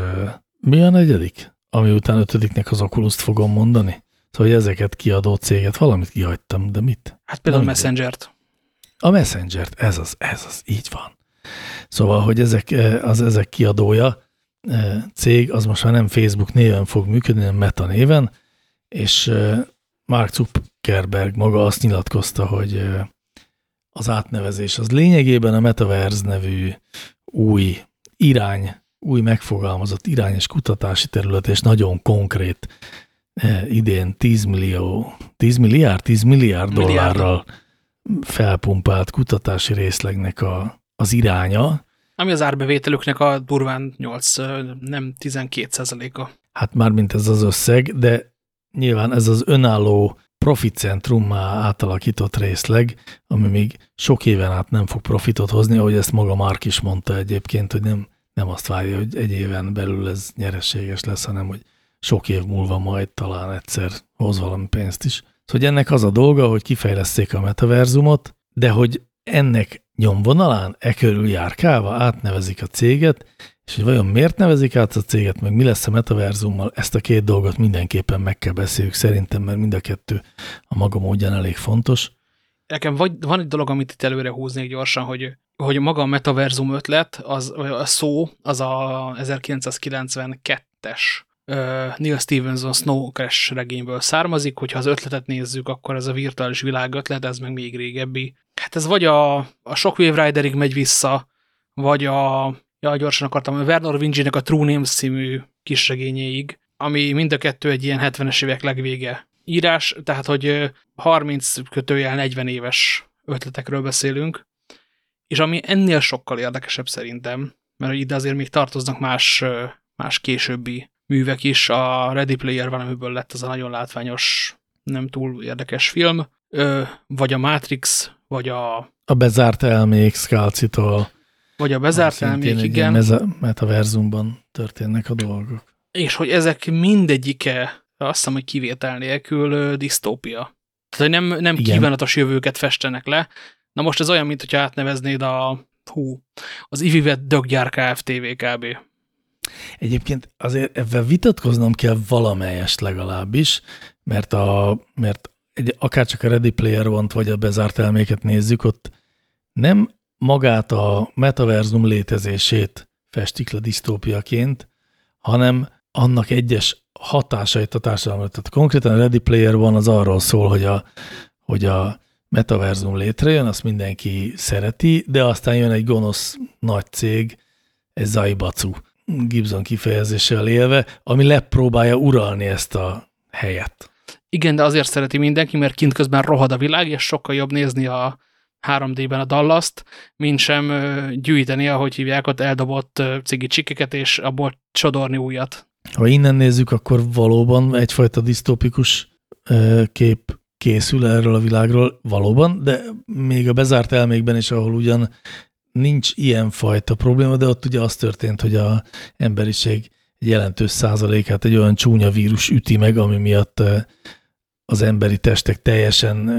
mi a negyedik? Ami után ötödiknek az oculus fogom mondani? Szóval, hogy ezeket kiadó céget, valamit kihagytam, de mit? Hát például a Messenger-t. A Messenger-t, ez az, ez az, így van. Szóval, hogy ezek, az ezek kiadója cég, az most már nem Facebook néven fog működni, hanem Meta néven, és Mark Zuckerberg maga azt nyilatkozta, hogy az átnevezés az lényegében a Metaverse nevű új irány, új megfogalmazott irány és kutatási terület, és nagyon konkrét idén 10 millió, 10 milliárd, 10 milliárd dollárral felpumpált kutatási részlegnek a, az iránya. Ami az árbevételüknek a durván 8, nem 12 százaléka. Hát már mint ez az összeg, de nyilván ez az önálló profittcentrummá átalakított részleg, ami még sok éven át nem fog profitot hozni, ahogy ezt maga Mark is mondta egyébként, hogy nem, nem azt várja, hogy egy éven belül ez nyereséges lesz, hanem hogy sok év múlva majd talán egyszer hoz valami pénzt is. Szóval ennek az a dolga, hogy kifejleszték a metaverzumot, de hogy ennek nyomvonalán e körül járkálva átnevezik a céget, és hogy vajon miért nevezik át a céget, meg mi lesz a metaverzummal, ezt a két dolgot mindenképpen meg kell beszéljük szerintem, mert mind a kettő a maga módján elég fontos. Nekem vagy, van egy dolog, amit itt előre húznék gyorsan, hogy, hogy maga a metaverzum ötlet, az, a szó, az a 1992-es Neil Stevenson Snow Crash regényből származik, hogyha az ötletet nézzük, akkor ez a virtuális világ ötlet, ez meg még régebbi. Hát ez vagy a, a Shockwave Riderig megy vissza, vagy a, ja, gyorsan akartam, a Werner Vinci-nek a True Names című kisregényéig, ami mind a kettő egy ilyen 70-es évek legvége írás, tehát hogy 30 kötőjel 40 éves ötletekről beszélünk, és ami ennél sokkal érdekesebb szerintem, mert ide azért még tartoznak más, más későbbi művek is. A Ready Player valamiből lett az a nagyon látványos, nem túl érdekes film, vagy a Matrix, vagy a... A bezárt elmék Skalcitól. Vagy a bezárt elmék, igen. metaverzumban történnek a dolgok. És hogy ezek mindegyike, azt hiszem, hogy kivétel nélkül disztópia. Tehát, hogy nem, nem kívánatos jövőket festenek le. Na most ez olyan, mint hogyha átneveznéd a hú, az Ivivet Döggyár Kft. kb. Egyébként azért ebben vitatkoznom kell valamelyest legalábbis, mert, a, mert egy, akár csak a Ready Player one vagy a bezárt elméket nézzük, ott nem magát a metaverzum létezését festik le disztópiaként, hanem annak egyes hatásait a társadalomra. Tehát konkrétan a Ready Player van az arról szól, hogy a, hogy a metaverzum létrejön, azt mindenki szereti, de aztán jön egy gonosz nagy cég, egy Zaibacu, Gibson kifejezéssel élve, ami lepróbálja uralni ezt a helyet. Igen, de azért szereti mindenki, mert kint közben rohad a világ, és sokkal jobb nézni a 3D-ben a Dallas-t, mint sem gyűjteni, ahogy hívják, ott eldobott cigi csikeket, és abból csodorni újat. Ha innen nézzük, akkor valóban egyfajta disztópikus kép készül erről a világról, valóban, de még a bezárt elmékben is, ahol ugyan nincs ilyen fajta probléma, de ott ugye az történt, hogy a emberiség jelentős százalékát egy olyan csúnya vírus üti meg, ami miatt az emberi testek teljesen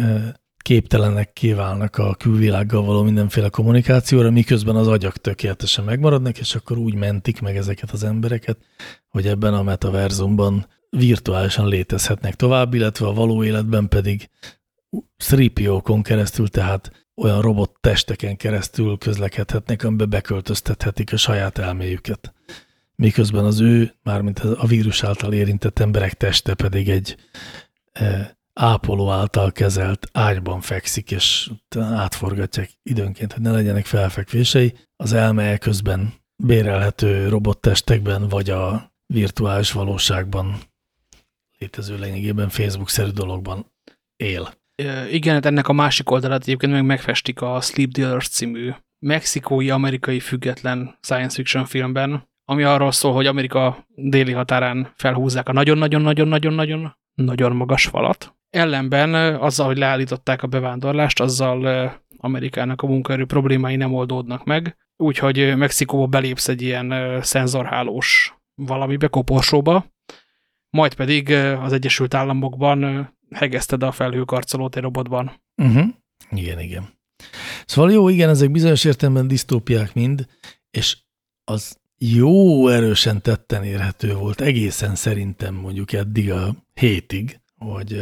képtelenek kiválnak a külvilággal való mindenféle kommunikációra, miközben az agyak tökéletesen megmaradnak, és akkor úgy mentik meg ezeket az embereket, hogy ebben a metaverzumban virtuálisan létezhetnek tovább, illetve a való életben pedig 3 keresztül, tehát olyan robot testeken keresztül közlekedhetnek, amiben beköltöztethetik a saját elméjüket. Miközben az ő, mármint a vírus által érintett emberek teste pedig egy e, ápoló által kezelt ágyban fekszik, és átforgatják időnként, hogy ne legyenek felfekvései. Az elme közben bérelhető robottestekben, vagy a virtuális valóságban létező lényegében Facebook-szerű dologban él. Igen, hát ennek a másik oldalát egyébként meg megfestik a Sleep Dealers című mexikói-amerikai független science fiction filmben, ami arról szól, hogy Amerika déli határán felhúzzák a nagyon-nagyon-nagyon-nagyon-nagyon nagyon magas falat. Ellenben azzal, hogy leállították a bevándorlást, azzal Amerikának a munkaerő problémái nem oldódnak meg, úgyhogy Mexikóba belépsz egy ilyen szenzorhálós valamibe, koporsóba, majd pedig az Egyesült Államokban hegeszted a felhőkarcolót egy robotban. Uh -huh. Igen, igen. Szóval jó, igen, ezek bizonyos értelemben disztópiák mind, és az jó erősen tetten érhető volt egészen szerintem mondjuk eddig a hétig, hogy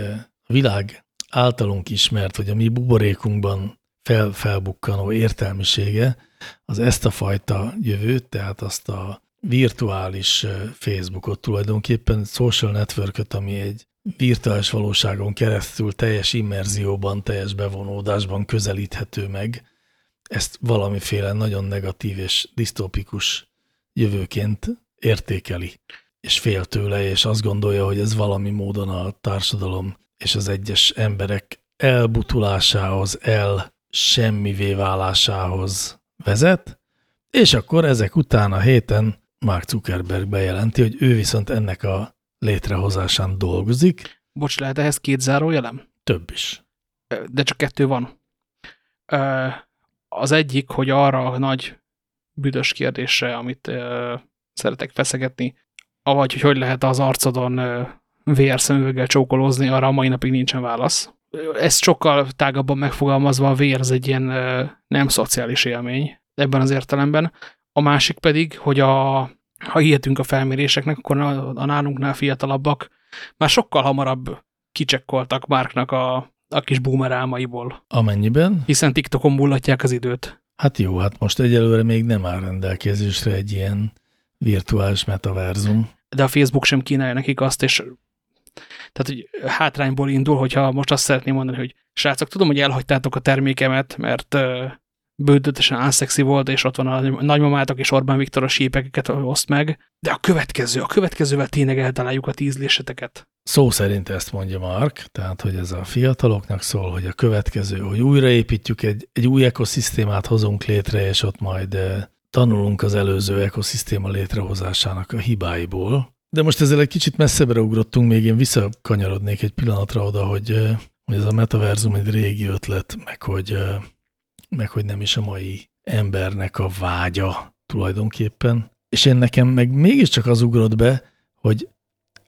a világ általunk ismert, hogy a mi buborékunkban fel, felbukkanó értelmisége az ezt a fajta jövőt, tehát azt a virtuális Facebookot tulajdonképpen, social network ami egy virtuális valóságon keresztül teljes immerzióban, teljes bevonódásban közelíthető meg, ezt valamiféle nagyon negatív és disztópikus jövőként értékeli, és fél tőle, és azt gondolja, hogy ez valami módon a társadalom és az egyes emberek elbutulásához, el semmivé válásához vezet, és akkor ezek után a héten Mark Zuckerberg bejelenti, hogy ő viszont ennek a létrehozásán dolgozik. Bocs, lehet ehhez két zárójelem? Több is. De csak kettő van. Az egyik, hogy arra a nagy büdös kérdésre, amit szeretek feszegetni, avagy hogy hogy lehet az arcodon VR szemüveggel csókolózni, arra a mai napig nincsen válasz. Ezt sokkal tágabban megfogalmazva a VR az egy ilyen nem szociális élmény ebben az értelemben. A másik pedig, hogy a, ha hihetünk a felméréseknek, akkor a, a nálunknál fiatalabbak már sokkal hamarabb kicsekkoltak Marknak a, a kis boomer álmaiból. Amennyiben? Hiszen TikTokon múlatják az időt. Hát jó, hát most egyelőre még nem áll rendelkezésre egy ilyen virtuális metaverzum. De a Facebook sem kínálja nekik azt, és tehát, hogy hátrányból indul, hogyha most azt szeretném mondani, hogy srácok, tudom, hogy elhagytátok a termékemet, mert bődötesen unszexi volt, és ott van a nagymamátok és Orbán Viktor a sípeket oszt meg, de a következő, a következővel tényleg eltaláljuk a tízléseteket. Szó szerint ezt mondja Mark, tehát, hogy ez a fiataloknak szól, hogy a következő, hogy újraépítjük, egy, egy új ekoszisztémát hozunk létre, és ott majd tanulunk az előző ekoszisztéma létrehozásának a hibáiból. De most ezzel egy kicsit messzebbre ugrottunk, még én visszakanyarodnék egy pillanatra oda, hogy, hogy ez a metaverzum egy régi ötlet, meg hogy meg hogy nem is a mai embernek a vágya tulajdonképpen. És én nekem meg mégiscsak az ugrott be, hogy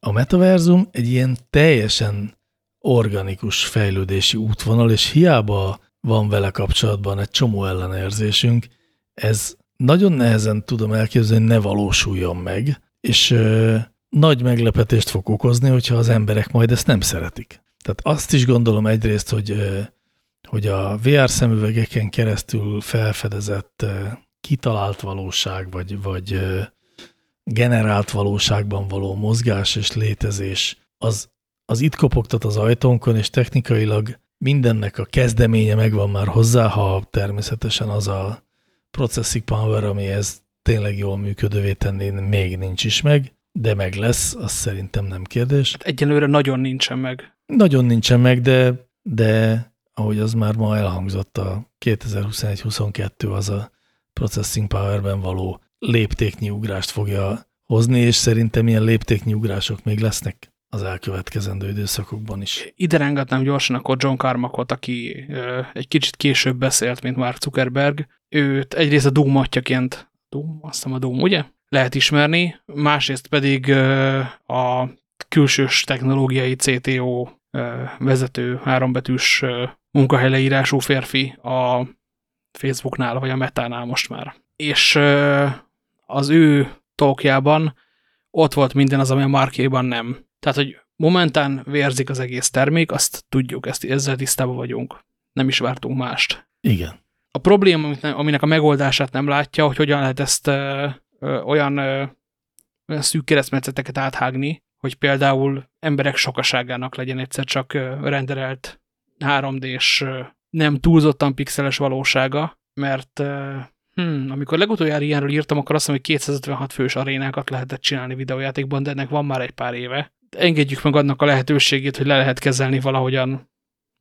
a metaverzum egy ilyen teljesen organikus fejlődési útvonal, és hiába van vele kapcsolatban egy csomó ellenérzésünk, ez nagyon nehezen tudom elképzelni, ne valósuljon meg, és ö, nagy meglepetést fog okozni, hogyha az emberek majd ezt nem szeretik. Tehát azt is gondolom egyrészt, hogy ö, hogy a VR szemüvegeken keresztül felfedezett kitalált valóság, vagy, vagy generált valóságban való mozgás és létezés, az, az itt kopogtat az ajtónkon, és technikailag mindennek a kezdeménye megvan már hozzá, ha természetesen az a processing power, ami ez tényleg jól működővé tenni, még nincs is meg, de meg lesz, az szerintem nem kérdés. Hát egyelőre nagyon nincsen meg. Nagyon nincsen meg, de, de ahogy az már ma elhangzott, a 2021-22 az a processing powerben való léptéknyi ugrást fogja hozni, és szerintem ilyen léptéknyi ugrások még lesznek az elkövetkezendő időszakokban is. Ide rengetném gyorsan akkor John Carmackot, aki ö, egy kicsit később beszélt, mint Mark Zuckerberg. Őt egyrészt a Doom atyaként, Doom, azt hiszem a Doom, ugye? Lehet ismerni, másrészt pedig ö, a külsős technológiai CTO ö, vezető hárombetűs munkahelyleírású férfi a Facebooknál, vagy a Metánál most már. És az ő talkjában ott volt minden az, ami a Markéban nem. Tehát, hogy momentán vérzik az egész termék, azt tudjuk, ezt, ezzel tisztában vagyunk. Nem is vártunk mást. Igen. A probléma, aminek a megoldását nem látja, hogy hogyan lehet ezt ö, ö, olyan, ö, olyan szűk keresztmetszeteket áthágni, hogy például emberek sokaságának legyen egyszer csak renderelt 3D-s, nem túlzottan pixeles valósága, mert Hmm, amikor legutoljára ilyenről írtam, akkor azt mondom, hogy 256 fős arénákat lehetett csinálni videójátékban, de ennek van már egy pár éve. Engedjük meg annak a lehetőségét, hogy le lehet kezelni valahogyan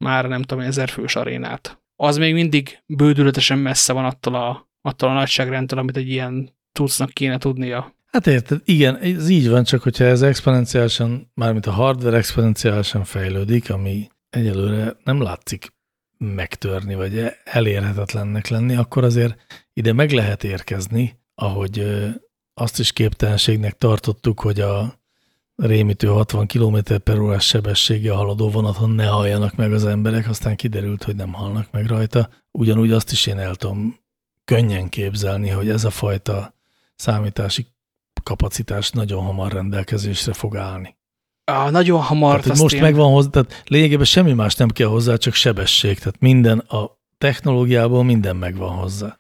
már nem tudom, ezer fős arénát. Az még mindig bődületesen messze van attól a, attól a nagyságrendtől, amit egy ilyen tudsznak kéne tudnia. Hát érted, igen, ez így van, csak hogyha ez exponenciálisan, mármint a hardware exponenciálisan fejlődik, ami egyelőre nem látszik megtörni, vagy elérhetetlennek lenni, akkor azért ide meg lehet érkezni, ahogy azt is képtelenségnek tartottuk, hogy a rémítő 60 km per órás sebessége a haladó vonaton ne halljanak meg az emberek, aztán kiderült, hogy nem halnak meg rajta. Ugyanúgy azt is én el tudom könnyen képzelni, hogy ez a fajta számítási kapacitás nagyon hamar rendelkezésre fog állni. Ah, nagyon hamar. Tehát, most én... megvan hozzá, tehát lényegében semmi más nem kell hozzá, csak sebesség. Tehát minden a technológiából minden megvan hozzá.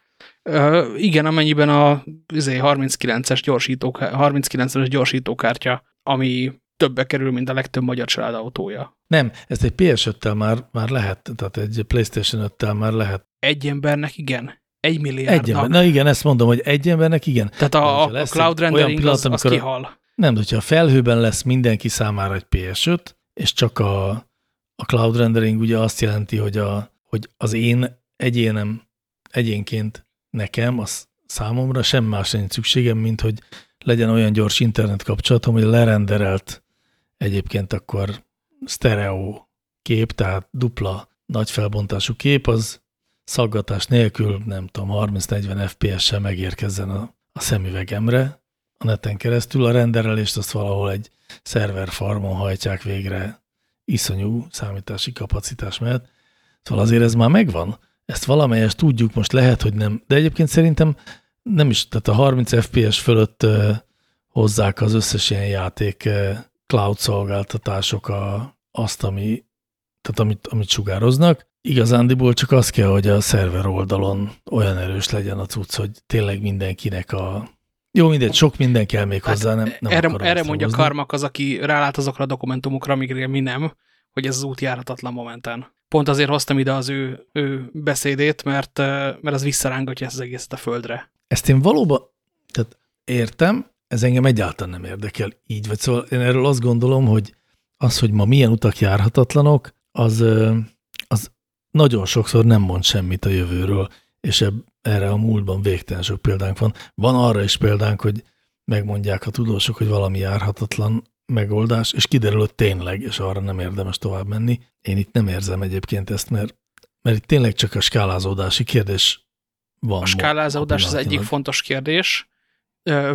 Uh, igen, amennyiben a 39-es izé, gyorsítók, 39-es gyorsítókártya, ami többe kerül, mint a legtöbb magyar család autója. Nem, ezt egy PS5-tel már, már lehet, tehát egy PlayStation 5-tel már lehet. Egy embernek igen. Egy milliárdnak. Egy ember, na igen, ezt mondom, hogy egy embernek igen. Tehát a, a cloud rendering pillanat, az, az kihal. Nem, hogyha a felhőben lesz mindenki számára egy PS5, és csak a, a cloud rendering ugye azt jelenti, hogy, a, hogy az én egyénem egyénként nekem, az számomra sem más nincs szükségem, mint hogy legyen olyan gyors internet kapcsolatom, hogy lerenderelt egyébként akkor stereo kép, tehát dupla nagy felbontású kép, az szaggatás nélkül, nem tudom, 30-40 FPS-sel megérkezzen a, a szemüvegemre, a neten keresztül, a renderelést azt valahol egy szerver farmon hajtják végre iszonyú számítási kapacitás mellett. Szóval azért ez már megvan. Ezt valamelyest tudjuk, most lehet, hogy nem. De egyébként szerintem nem is, tehát a 30 FPS fölött hozzák az összes ilyen játék cloud szolgáltatások a, azt, ami, tehát amit, amit sugároznak. Igazándiból csak az kell, hogy a szerver oldalon olyan erős legyen a cucc, hogy tényleg mindenkinek a jó, mindegy, sok minden kell még hát hozzá, nem, nem Erre, erre mondja Karmak az, aki rálát azokra a dokumentumokra, amikre mi nem, hogy ez az út járhatatlan momentán. Pont azért hoztam ide az ő, ő beszédét, mert, mert az visszarángatja ezt az egészet a földre. Ezt én valóban, tehát értem, ez engem egyáltalán nem érdekel így, vagy szóval én erről azt gondolom, hogy az, hogy ma milyen utak járhatatlanok, az, az nagyon sokszor nem mond semmit a jövőről, és ebb, erre a múltban végtelen sok példánk van. Van arra is példánk, hogy megmondják a tudósok, hogy valami járhatatlan megoldás, és kiderül, hogy tényleg, és arra nem érdemes tovább menni. Én itt nem érzem egyébként ezt, mert, mert itt tényleg csak a skálázódási kérdés van. A skálázódás az egyik fontos kérdés.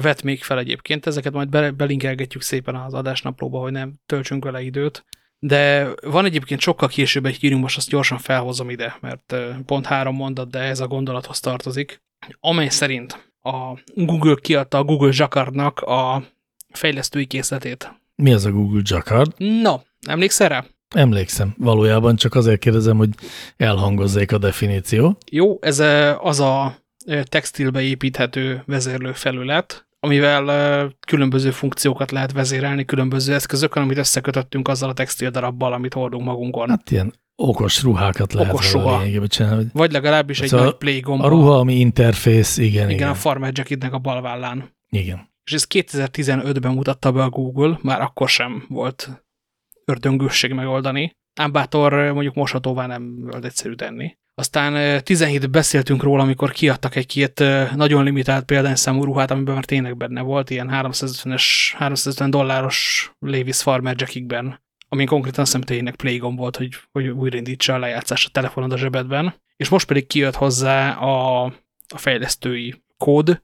Vet még fel egyébként, ezeket majd belinkelgetjük szépen az adásnaplóba, hogy nem töltsünk vele időt. De van egyébként sokkal később egy hírünk, most azt gyorsan felhozom ide, mert pont három mondat, de ez a gondolathoz tartozik, amely szerint a Google kiadta a Google Jacquardnak a fejlesztői készletét. Mi az a Google Jacquard? No, emlékszel rá? Emlékszem. Valójában csak azért kérdezem, hogy elhangozzék a definíció. Jó, ez az a textilbe építhető vezérlő felület, amivel különböző funkciókat lehet vezérelni különböző eszközökön, amit összekötöttünk azzal a textil darabbal, amit hordunk magunkon. Hát ilyen okos ruhákat lehet okos ruha. csinálni. Vagy legalábbis egy szóval nagy play gomba. A ruha, ami interfész, igen, igen. Igen, a Farmer Jacketnek a bal vállán. Igen. És ez 2015-ben mutatta be a Google, már akkor sem volt ördöngősség megoldani. ám bátor mondjuk moshatóvá nem volt egyszerű tenni. Aztán 17 beszéltünk róla, amikor kiadtak egy-két nagyon limitált példányszámú ruhát, amiben már tényleg benne volt, ilyen 350-es, 350 dolláros Levi's Farmer jackikben, amin konkrétan tényleg playgom volt, hogy, hogy újraindítsa a lejátszás a telefonod a zsebedben. És most pedig kijött hozzá a, a fejlesztői kód.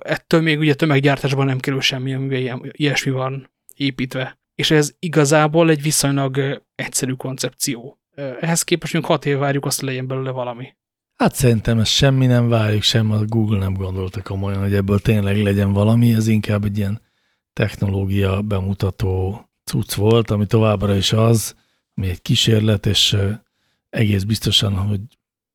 Ettől még ugye tömeggyártásban nem kerül semmi, amivel ilyesmi van építve. És ez igazából egy viszonylag egyszerű koncepció ehhez képest mondjuk hat év várjuk, azt legyen belőle valami. Hát szerintem ez semmi nem várjuk, sem a Google nem gondolta komolyan, hogy ebből tényleg legyen valami, ez inkább egy ilyen technológia bemutató cucc volt, ami továbbra is az, ami egy kísérlet, és egész biztosan, hogy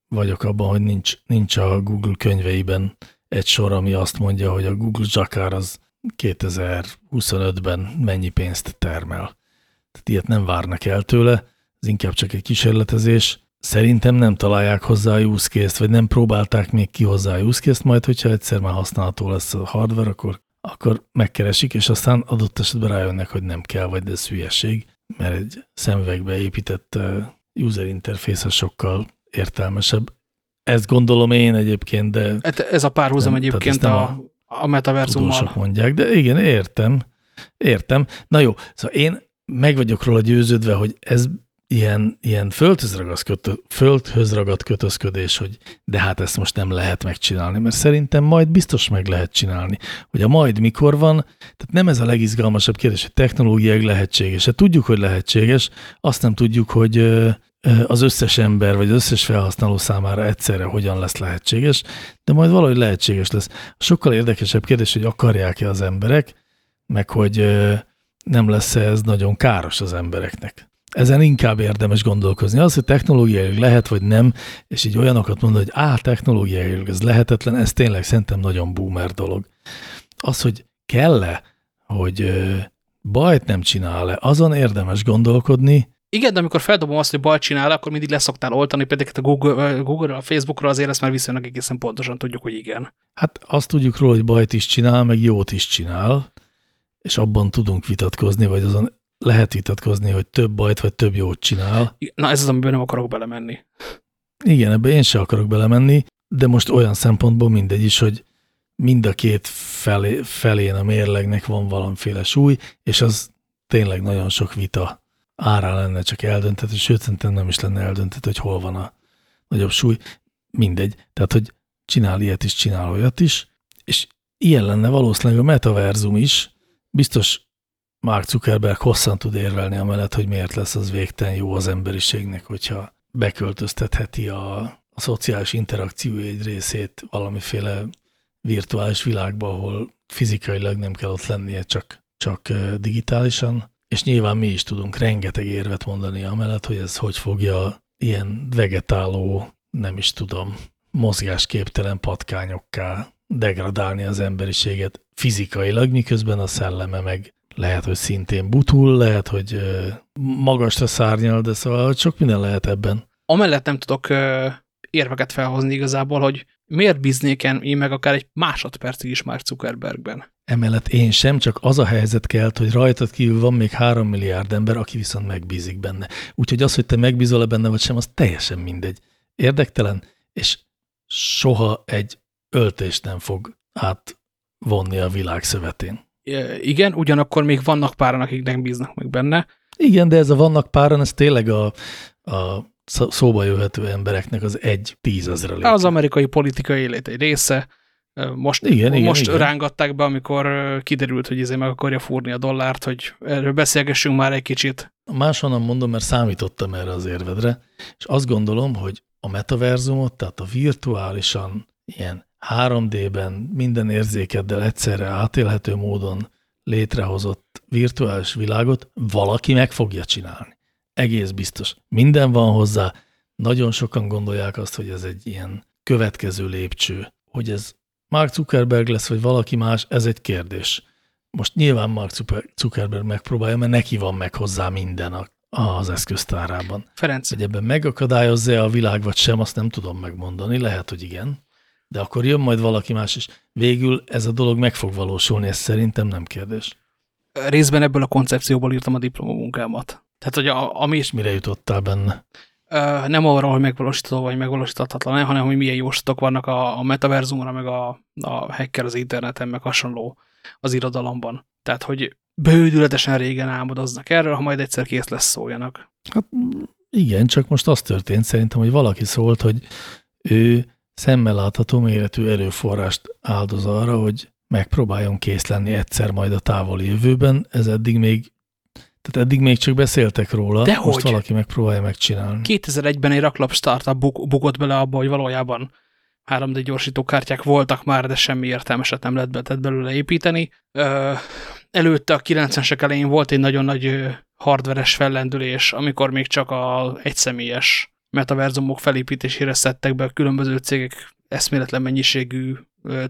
vagyok abban, hogy nincs, nincs a Google könyveiben egy sor, ami azt mondja, hogy a Google Jakar az 2025-ben mennyi pénzt termel. Tehát ilyet nem várnak el tőle, ez inkább csak egy kísérletezés. Szerintem nem találják hozzá a use vagy nem próbálták még ki hozzá a use majd hogyha egyszer már használható lesz a hardware, akkor, akkor megkeresik, és aztán adott esetben rájönnek, hogy nem kell, vagy ez hülyeség, mert egy szemüvegbe épített user interface sokkal értelmesebb. Ezt gondolom én egyébként, de... Hát ez a párhuzam nem, egyébként a, a, a metaverzummal. mondják, de igen, értem. Értem. Na jó, szóval én meg vagyok róla győződve, hogy ez ilyen, ilyen földhöz, ragadt kötö, földhöz ragadt kötözködés, hogy de hát ezt most nem lehet megcsinálni, mert szerintem majd biztos meg lehet csinálni. Hogy a majd mikor van, tehát nem ez a legizgalmasabb kérdés, hogy technológiai lehetséges. Hát tudjuk, hogy lehetséges, azt nem tudjuk, hogy az összes ember, vagy az összes felhasználó számára egyszerre hogyan lesz lehetséges, de majd valahogy lehetséges lesz. Sokkal érdekesebb kérdés, hogy akarják-e az emberek, meg hogy nem lesz -e ez nagyon káros az embereknek ezen inkább érdemes gondolkozni. Az, hogy technológiailag lehet, vagy nem, és így olyanokat mondani, hogy á, technológiailag ez lehetetlen, ez tényleg szerintem nagyon boomer dolog. Az, hogy kell-e, hogy bajt nem csinál-e, azon érdemes gondolkodni. Igen, de amikor feldobom azt, hogy bajt csinál, akkor mindig leszoktál oltani, például a Google, Google a Facebookra azért ezt már viszonylag egészen pontosan tudjuk, hogy igen. Hát azt tudjuk róla, hogy bajt is csinál, meg jót is csinál, és abban tudunk vitatkozni, vagy azon lehet vitatkozni, hogy több bajt vagy több jót csinál. Na ez az, amiben nem akarok belemenni. Igen, ebbe én sem akarok belemenni, de most olyan szempontból mindegy is, hogy mind a két felé, felén a mérlegnek van valamiféle súly, és az tényleg nagyon sok vita árán lenne csak eldöntető, sőt, szerintem nem is lenne eldöntető, hogy hol van a nagyobb súly. Mindegy. Tehát, hogy csinál ilyet is, csinál olyat is, és ilyen lenne valószínűleg a metaverzum is. Biztos Mark Zuckerberg hosszan tud érvelni amellett, hogy miért lesz az végtelen jó az emberiségnek, hogyha beköltöztetheti a, a szociális interakció egy részét valamiféle virtuális világba, ahol fizikailag nem kell ott lennie, csak, csak digitálisan. És nyilván mi is tudunk rengeteg érvet mondani amellett, hogy ez hogy fogja ilyen vegetáló, nem is tudom, mozgásképtelen patkányokká degradálni az emberiséget fizikailag, miközben a szelleme meg lehet, hogy szintén butul, lehet, hogy magasra szárnyal, de szóval sok minden lehet ebben. Amellett nem tudok érveket felhozni igazából, hogy miért bíznék én meg akár egy másodpercig is már Zuckerbergben. Emellett én sem, csak az a helyzet kelt, hogy rajtad kívül van még három milliárd ember, aki viszont megbízik benne. Úgyhogy az, hogy te megbízol-e benne vagy sem, az teljesen mindegy. Érdektelen, és soha egy öltést nem fog átvonni a világ szövetén igen, ugyanakkor még vannak páran, akik nem bíznak meg benne. Igen, de ez a vannak páran, ez tényleg a, a szóba jöhető embereknek az egy tízezre Az amerikai politikai élet egy része. Most, igen, igen, most igen. rángatták be, amikor kiderült, hogy ezért meg akarja fúrni a dollárt, hogy erről beszélgessünk már egy kicsit. Máshonnan mondom, mert számítottam erre az érvedre, és azt gondolom, hogy a metaverzumot, tehát a virtuálisan ilyen 3D-ben minden érzékeddel egyszerre átélhető módon létrehozott virtuális világot valaki meg fogja csinálni. Egész biztos. Minden van hozzá. Nagyon sokan gondolják azt, hogy ez egy ilyen következő lépcső. Hogy ez Mark Zuckerberg lesz, vagy valaki más, ez egy kérdés. Most nyilván Mark Zuckerberg megpróbálja, mert neki van meg hozzá minden az eszköztárában. Ferenc. Hogy ebben megakadályozza a világ, vagy sem, azt nem tudom megmondani. Lehet, hogy igen de akkor jön majd valaki más is. Végül ez a dolog meg fog valósulni, ez szerintem nem kérdés. Részben ebből a koncepcióból írtam a diplomamunkámat. Tehát, hogy a, ami... És mire jutottál benne? Nem arra, hogy megvalósítható vagy megvalósíthatatlan, hanem hogy milyen jóslatok vannak a, a metaverzumra, meg a, a hacker az interneten, meg hasonló az irodalomban. Tehát, hogy bődületesen régen álmodoznak erről, ha majd egyszer kész lesz szóljanak. Hát igen, csak most az történt szerintem, hogy valaki szólt, hogy ő szemmel látható méretű erőforrást áldoz arra, hogy megpróbáljon kész lenni egyszer majd a távoli jövőben. Ez eddig még, tehát eddig még csak beszéltek róla, De most hogy? valaki megpróbálja megcsinálni. 2001-ben egy raklap startup buk bukott bele abba, hogy valójában 3D gyorsítókártyák voltak már, de semmi értelmeset nem lehet betett belőle építeni. Ö, előtte a 90-esek elején volt egy nagyon nagy hardveres fellendülés, amikor még csak a egyszemélyes metaverzumok felépítésére szedtek be a különböző cégek eszméletlen mennyiségű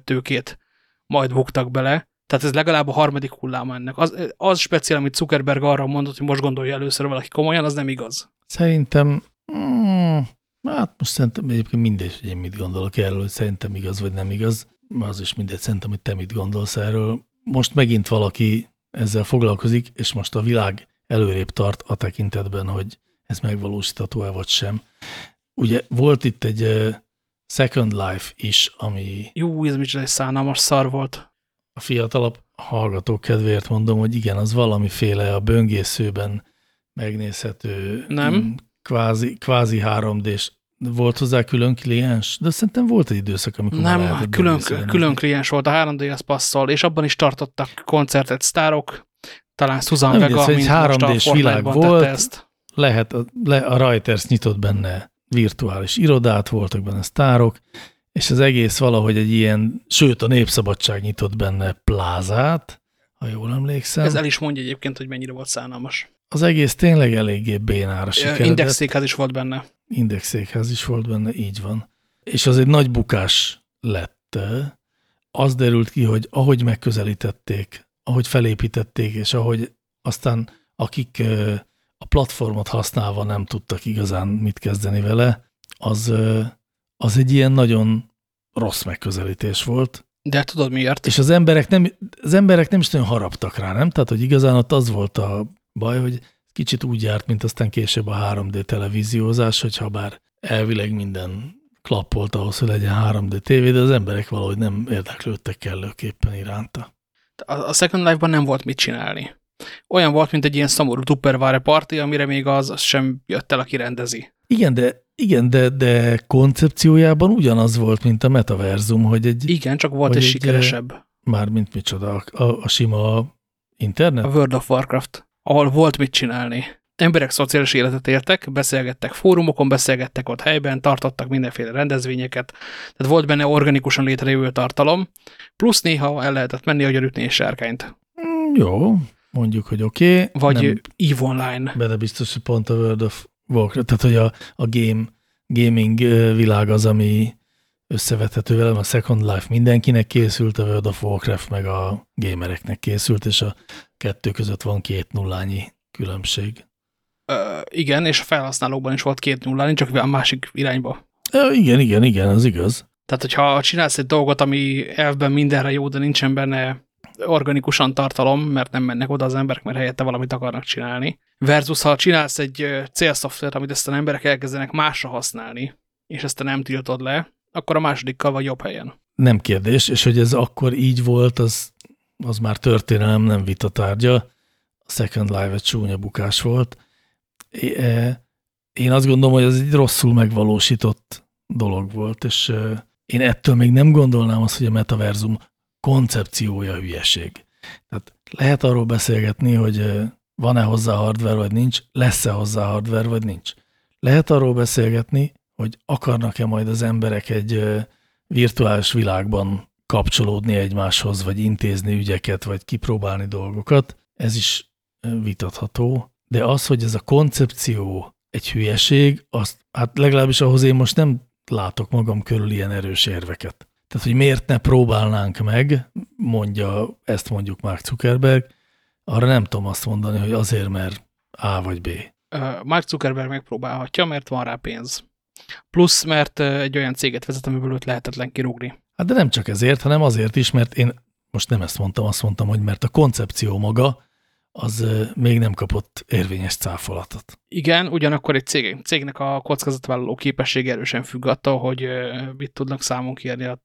tőkét, majd buktak bele. Tehát ez legalább a harmadik hullám ennek. Az, az speciál, amit Zuckerberg arra mondott, hogy most gondolja először valaki komolyan, az nem igaz. Szerintem, mm, hát most szerintem egyébként mindegy, hogy én mit gondolok erről, hogy szerintem igaz vagy nem igaz. Az is mindegy, szerintem, hogy te mit gondolsz erről. Most megint valaki ezzel foglalkozik, és most a világ előrébb tart a tekintetben, hogy ez megvalósítható-e vagy sem. Ugye volt itt egy Second Life is, ami Jó, ez micsoda egy szánalmas szar volt. a fiatalabb hallgatók kedvéért mondom, hogy igen, az valamiféle a böngészőben megnézhető Nem. mm, kvázi, kvázi 3D-s. Volt hozzá külön kliens? De szerintem volt egy időszak, amikor Nem, lehetett külön, külön kliens volt a 3D az passzol, és abban is tartottak koncertet sztárok, talán Susan Nem Vega, szóval egy most a 3D-s világ volt. ezt. Lehet, a, le, a Reuters nyitott benne virtuális irodát, voltak benne sztárok, és az egész valahogy egy ilyen, sőt a Népszabadság nyitott benne plázát, ha jól emlékszem. Ez el is mondja egyébként, hogy mennyire volt szánalmas. Az egész tényleg eléggé bénára sikeredett. Indexszékház is volt benne. Indexszékház is volt benne, így van. És az egy nagy bukás lett. Az derült ki, hogy ahogy megközelítették, ahogy felépítették, és ahogy aztán akik a platformot használva nem tudtak igazán mit kezdeni vele, az, az egy ilyen nagyon rossz megközelítés volt. De tudod miért? És az emberek nem, az emberek nem is nagyon haraptak rá, nem? Tehát, hogy igazán ott az volt a baj, hogy kicsit úgy járt, mint aztán később a 3D televíziózás, hogyha bár elvileg minden klappolt ahhoz, hogy legyen 3D tévé, de az emberek valahogy nem érdeklődtek kellőképpen iránta. A Second Life-ban nem volt mit csinálni. Olyan volt, mint egy ilyen szomorú Tupperware party, amire még az, az sem jött el, aki rendezi. Igen, de, igen, de, de koncepciójában ugyanaz volt, mint a metaverzum, hogy egy, Igen, csak volt egy sikeresebb. már mint micsoda, a, a, sima internet? A World of Warcraft, ahol volt mit csinálni. Emberek szociális életet értek, beszélgettek fórumokon, beszélgettek ott helyben, tartottak mindenféle rendezvényeket, tehát volt benne organikusan létrejövő tartalom, plusz néha el lehetett menni, hogy ütni egy sárkányt. Mm, Jó, mondjuk, hogy oké. Okay, Vagy. EVE Online. benne biztos, hogy pont a World of Warcraft, tehát hogy a, a game, gaming ö, világ az, ami összevethető velem, a Second Life mindenkinek készült, a World of Warcraft meg a gamereknek készült, és a kettő között van két nullányi különbség. Ö, igen, és a felhasználókban is volt két nullán, csak a másik irányba. Ja, igen, igen, igen, az igaz. Tehát, hogyha csinálsz egy dolgot, ami elvben mindenre jó, de nincsen benne organikusan tartalom, mert nem mennek oda az emberek, mert helyette valamit akarnak csinálni. Versus, ha csinálsz egy célszoftvert, amit aztán emberek elkezdenek másra használni, és ezt te nem tiltod le, akkor a másodikkal vagy jobb helyen. Nem kérdés, és hogy ez akkor így volt, az, az már történelem, nem vita tárgya. A Second Life egy csúnya bukás volt. E, Én azt gondolom, hogy ez egy rosszul megvalósított dolog volt, és én ettől még nem gondolnám azt, hogy a metaverzum koncepciója hülyeség. Tehát lehet arról beszélgetni, hogy van-e hozzá hardware, vagy nincs, lesz-e hozzá hardware, vagy nincs. Lehet arról beszélgetni, hogy akarnak-e majd az emberek egy virtuális világban kapcsolódni egymáshoz, vagy intézni ügyeket, vagy kipróbálni dolgokat, ez is vitatható. De az, hogy ez a koncepció egy hülyeség, azt, hát legalábbis ahhoz én most nem látok magam körül ilyen erős érveket. Tehát, hogy miért ne próbálnánk meg, mondja, ezt mondjuk Mark Zuckerberg, arra nem tudom azt mondani, hogy azért, mert A vagy B. Mark Zuckerberg megpróbálhatja, mert van rá pénz. Plusz, mert egy olyan céget vezet, amiből őt lehetetlen kirúgni. Hát de nem csak ezért, hanem azért is, mert én most nem ezt mondtam, azt mondtam, hogy mert a koncepció maga az még nem kapott érvényes cáfolatot. Igen, ugyanakkor egy cég, cégnek a kockázatvállaló képessége erősen függ attól, hogy mit tudnak számon kérni a,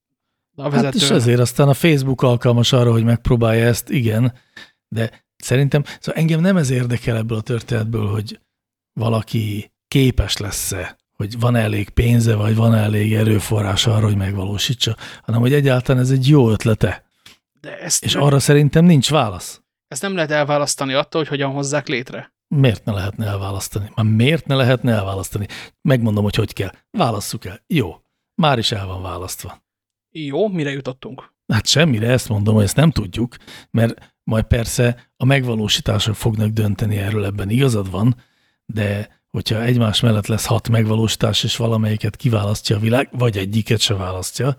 a vezető. Hát és ezért aztán a Facebook alkalmas arra, hogy megpróbálja ezt, igen, de szerintem, szóval engem nem ez érdekel ebből a történetből, hogy valaki képes lesz-e, hogy van -e elég pénze, vagy van -e elég erőforrás arra, hogy megvalósítsa, hanem hogy egyáltalán ez egy jó ötlete. De ezt És arra szerintem nincs válasz. Ezt nem lehet elválasztani attól, hogy hogyan hozzák létre. Miért ne lehetne elválasztani? Már miért ne lehetne elválasztani? Megmondom, hogy hogy kell. Válasszuk el. Jó. Már is el van választva. Jó, mire jutottunk? Hát semmire, ezt mondom, hogy ezt nem tudjuk, mert majd persze a megvalósítások fognak dönteni erről, ebben igazad van, de hogyha egymás mellett lesz hat megvalósítás, és valamelyiket kiválasztja a világ, vagy egyiket se választja,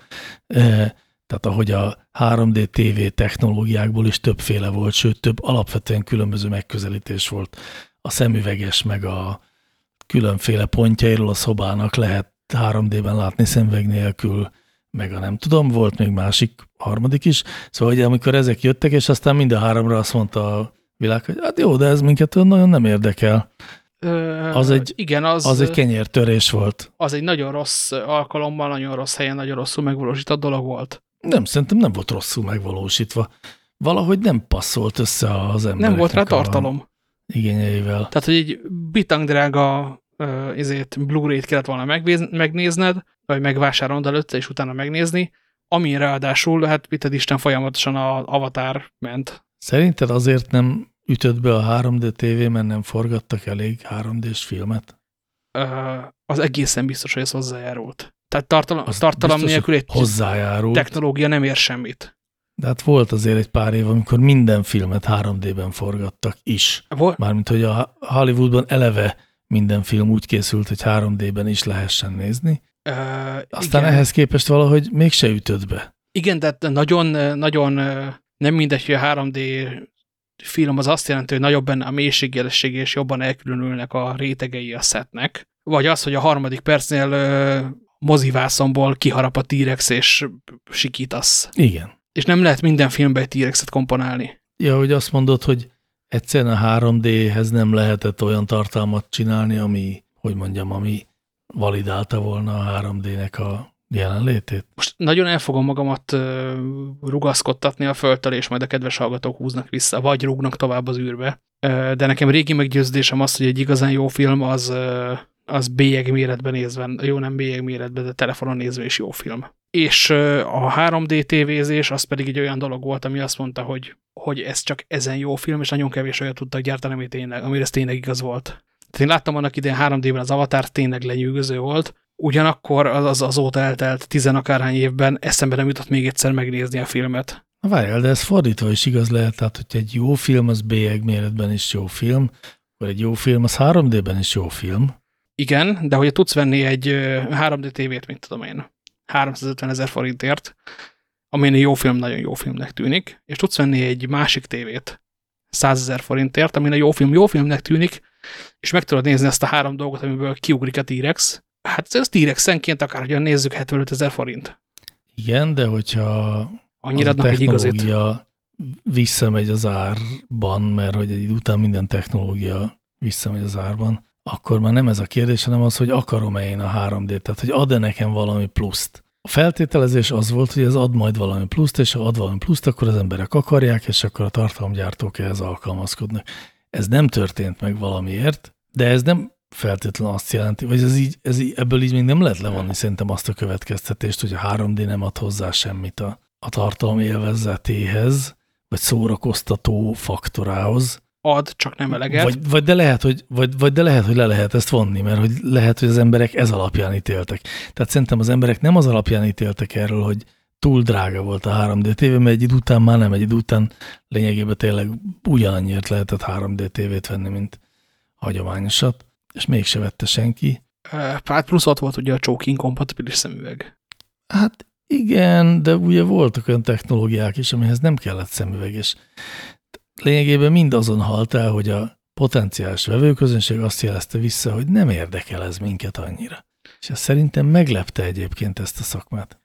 eh, tehát ahogy a 3D TV technológiákból is többféle volt, sőt több alapvetően különböző megközelítés volt. A szemüveges meg a különféle pontjairól a szobának lehet 3D-ben látni szemüveg nélkül, meg a nem tudom, volt még másik, harmadik is. Szóval hogy amikor ezek jöttek, és aztán mind a háromra azt mondta a világ, hogy hát jó, de ez minket nagyon nem érdekel. Az egy, igen, az, az egy kenyértörés volt. Az egy nagyon rossz alkalommal, nagyon rossz helyen, nagyon rosszul megvalósított dolog volt. Nem, szerintem nem volt rosszul megvalósítva. Valahogy nem passzolt össze az embereknek. Nem volt rá tartalom. Igényeivel. Tehát, hogy egy bitang drága ezért Blu-ray-t kellett volna megnézned, vagy megvásárolnod előtte, és utána megnézni, ami ráadásul, hát mit Isten folyamatosan a Avatar ment. Szerinted azért nem ütött be a 3D TV, mert nem forgattak elég 3D-s filmet? Az egészen biztos, hogy ez hozzájárult. Tehát tartalom, az tartalom nélkül egy hozzájárult. technológia nem ér semmit. De hát volt azért egy pár év, amikor minden filmet 3D-ben forgattak is. Vol Mármint, hogy a Hollywoodban eleve minden film úgy készült, hogy 3D-ben is lehessen nézni. Uh, Aztán igen. ehhez képest valahogy mégse ütött be. Igen, de nagyon, nagyon nem mindegy, hogy a 3D film az azt jelenti, hogy nagyobb benne a mélységjelesség, és jobban elkülönülnek a rétegei a szetnek. Vagy az, hogy a harmadik percnél mozivászomból kiharap a T-rex, és sikítasz. Igen. És nem lehet minden filmbe egy T-rexet komponálni. Ja, hogy azt mondod, hogy egyszerűen a 3D-hez nem lehetett olyan tartalmat csinálni, ami, hogy mondjam, ami validálta volna a 3D-nek a jelenlétét. Most nagyon el fogom magamat rugaszkodtatni a földtől, és majd a kedves hallgatók húznak vissza, vagy rúgnak tovább az űrbe. De nekem régi meggyőződésem az, hogy egy igazán jó film az az bélyeg méretben nézve, jó nem bélyeg méretben, de telefonon nézve is jó film. És a 3D tévézés az pedig egy olyan dolog volt, ami azt mondta, hogy, hogy ez csak ezen jó film, és nagyon kevés olyat tudtak gyártani, ami tényleg, amire ez tényleg igaz volt. Tehát én láttam annak idején 3D-ben az Avatar, tényleg lenyűgöző volt, ugyanakkor az, az azóta eltelt tizenakárhány évben eszembe nem jutott még egyszer megnézni a filmet. Várjál, de ez fordítva is igaz lehet, tehát hogy egy jó film az bélyeg méretben is jó film, vagy egy jó film az 3D-ben is jó film. Igen, de hogyha tudsz venni egy 3D tévét, mint tudom én, 350 ezer forintért, ami egy jó film, nagyon jó filmnek tűnik, és tudsz venni egy másik tévét 100 ezer forintért, ami egy jó film, jó filmnek tűnik, és meg tudod nézni ezt a három dolgot, amiből kiugrik a T-Rex, hát ez T-Rex-enként akárhogyan nézzük 75 ezer forint. Igen, de hogyha Annyira az a technológia visszamegy az árban, mert hogy egy után minden technológia visszamegy az árban, akkor már nem ez a kérdés, hanem az, hogy akarom-e én a 3D-t, tehát hogy ad-e nekem valami pluszt. A feltételezés az volt, hogy ez ad majd valami pluszt, és ha ad valami pluszt, akkor az emberek akarják, és akkor a tartalomgyártók ehhez alkalmazkodnak. Ez nem történt meg valamiért, de ez nem feltétlenül azt jelenti, vagy ez így, ez így, ebből így még nem lehet levonni szerintem azt a következtetést, hogy a 3D nem ad hozzá semmit a, a tartalom élvezetéhez, vagy szórakoztató faktorához, ad, csak nem eleget. Vagy, vagy, de lehet, hogy, vagy, vagy de lehet, hogy le lehet ezt vonni, mert hogy lehet, hogy az emberek ez alapján ítéltek. Tehát szerintem az emberek nem az alapján ítéltek erről, hogy túl drága volt a 3D TV, mert egy idő után már nem, egy idő után lényegében tényleg ugyanannyiért lehetett 3D TV-t venni, mint hagyományosat, és mégse vette senki. Hát plusz ott volt ugye a choking kompatibilis szemüveg. Hát igen, de ugye voltak olyan technológiák is, amihez nem kellett szemüveg, és lényegében mind azon halt el, hogy a potenciális vevőközönség azt jelezte vissza, hogy nem érdekel ez minket annyira. És ez szerintem meglepte egyébként ezt a szakmát.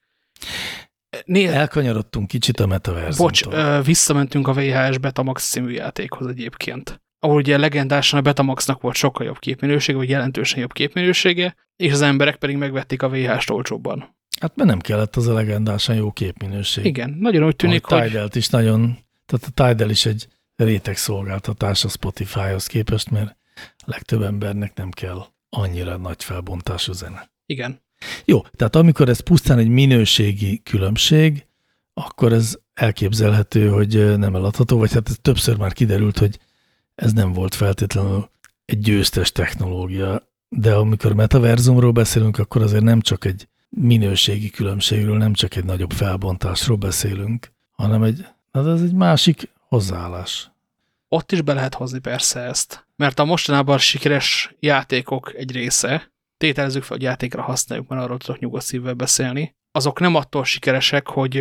Nézd, Elkanyarodtunk kicsit a metaverzumtól. bocs, ö, visszamentünk a VHS Betamax című játékhoz egyébként. Ahol ugye legendásan a Betamaxnak volt sokkal jobb képminősége, vagy jelentősen jobb képminősége, és az emberek pedig megvették a VHS-t olcsóbban. Hát mert nem kellett az a legendásan jó képminőség. Igen, nagyon úgy tűnik, a hogy... Tidal-t is nagyon, tehát a Tidal is egy réteg szolgáltatás a Spotify-hoz képest, mert a legtöbb embernek nem kell annyira nagy felbontású zene. Igen. Jó, tehát amikor ez pusztán egy minőségi különbség, akkor ez elképzelhető, hogy nem eladható, vagy hát ez többször már kiderült, hogy ez nem volt feltétlenül egy győztes technológia, de amikor metaverzumról beszélünk, akkor azért nem csak egy minőségi különbségről, nem csak egy nagyobb felbontásról beszélünk, hanem egy, hát ez egy másik hozzáállás. Ott is be lehet hozni persze ezt. Mert a mostanában sikeres játékok egy része, tételezzük fel, hogy játékra használjuk, mert arról tudok nyugodt szívvel beszélni, azok nem attól sikeresek, hogy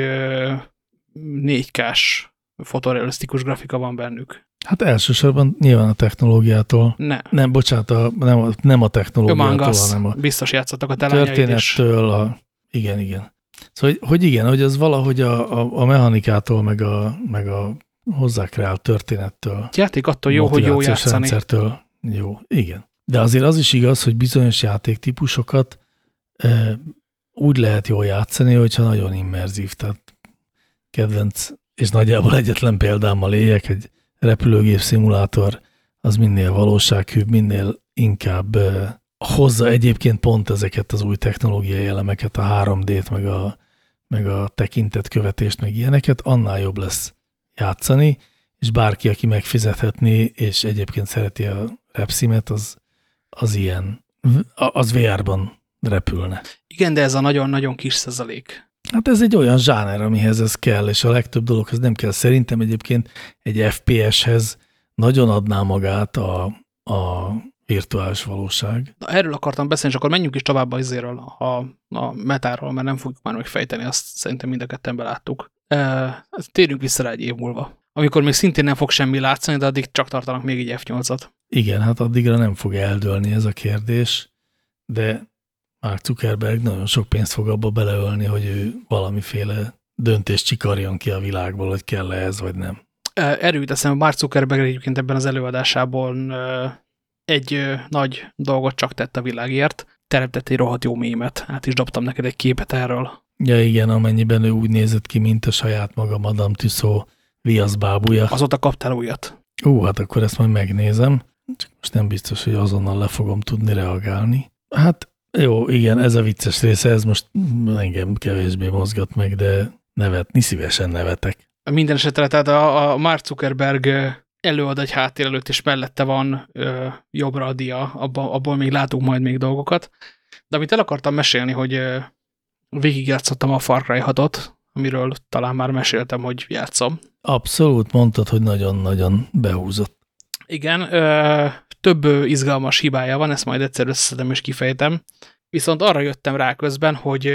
4K-s fotorealisztikus grafika van bennük. Hát elsősorban nyilván a technológiától. Ne. Nem, bocsánat, a, nem, a, nem a technológiától, Us. hanem a Biztos játszottak a történettől. A, igen, igen. Szóval, hogy, hogy igen, hogy az valahogy a, a, a mechanikától, meg a, meg a hozzá történettől. A játék attól jó, hogy jó játszani. rendszertől jó, igen. De azért az is igaz, hogy bizonyos játéktípusokat e, úgy lehet jól játszani, hogyha nagyon immerzív. Tehát kedvenc, és nagyjából egyetlen példámmal éljek, egy repülőgép szimulátor, az minél valósághűbb, minél inkább e, hozza egyébként pont ezeket az új technológiai elemeket, a 3D-t, meg a, meg a tekintetkövetést, meg ilyeneket, annál jobb lesz játszani, és bárki, aki megfizethetné, és egyébként szereti a repszimet, az, az ilyen, az VR-ban repülne. Igen, de ez a nagyon-nagyon kis százalék. Hát ez egy olyan zsáner, amihez ez kell, és a legtöbb dologhoz nem kell. Szerintem egyébként egy FPS-hez nagyon adná magát a, a virtuális valóság. Na, erről akartam beszélni, és akkor menjünk is tovább azért a, a metáról, mert nem fogjuk már megfejteni, azt szerintem mind a ketten beláttuk. Térjünk vissza rá egy év múlva. Amikor még szintén nem fog semmi látszani, de addig csak tartanak még egy F8-at. Igen, hát addigra nem fog eldőlni ez a kérdés, de Mark Zuckerberg nagyon sok pénzt fog abba beleölni, hogy ő valamiféle döntést csikarjon ki a világból, hogy kell -e ez, vagy nem. Erőt eszem, Mark Zuckerberg egyébként ebben az előadásából egy nagy dolgot csak tett a világért, teremtett egy rohadt jó mémet. Hát is dobtam neked egy képet erről. Ja igen, amennyiben ő úgy nézett ki, mint a saját maga Madame Tussaud viaszbábúja. Azóta kaptál újat. Ú, hát akkor ezt majd megnézem. Csak most nem biztos, hogy azonnal le fogom tudni reagálni. Hát jó, igen, ez a vicces része, ez most engem kevésbé mozgat meg, de nevetni szívesen nevetek. Minden esetre, tehát a, a Mark Zuckerberg előad egy háttér előtt, és mellette van ö, jobbra a dia, abba, abból még látunk majd még dolgokat. De amit el akartam mesélni, hogy végigjátszottam a Far Cry 6 amiről talán már meséltem, hogy játszom. Abszolút, mondtad, hogy nagyon-nagyon behúzott. Igen, ö, több izgalmas hibája van, ezt majd egyszer összeszedem és kifejtem. Viszont arra jöttem rá közben, hogy,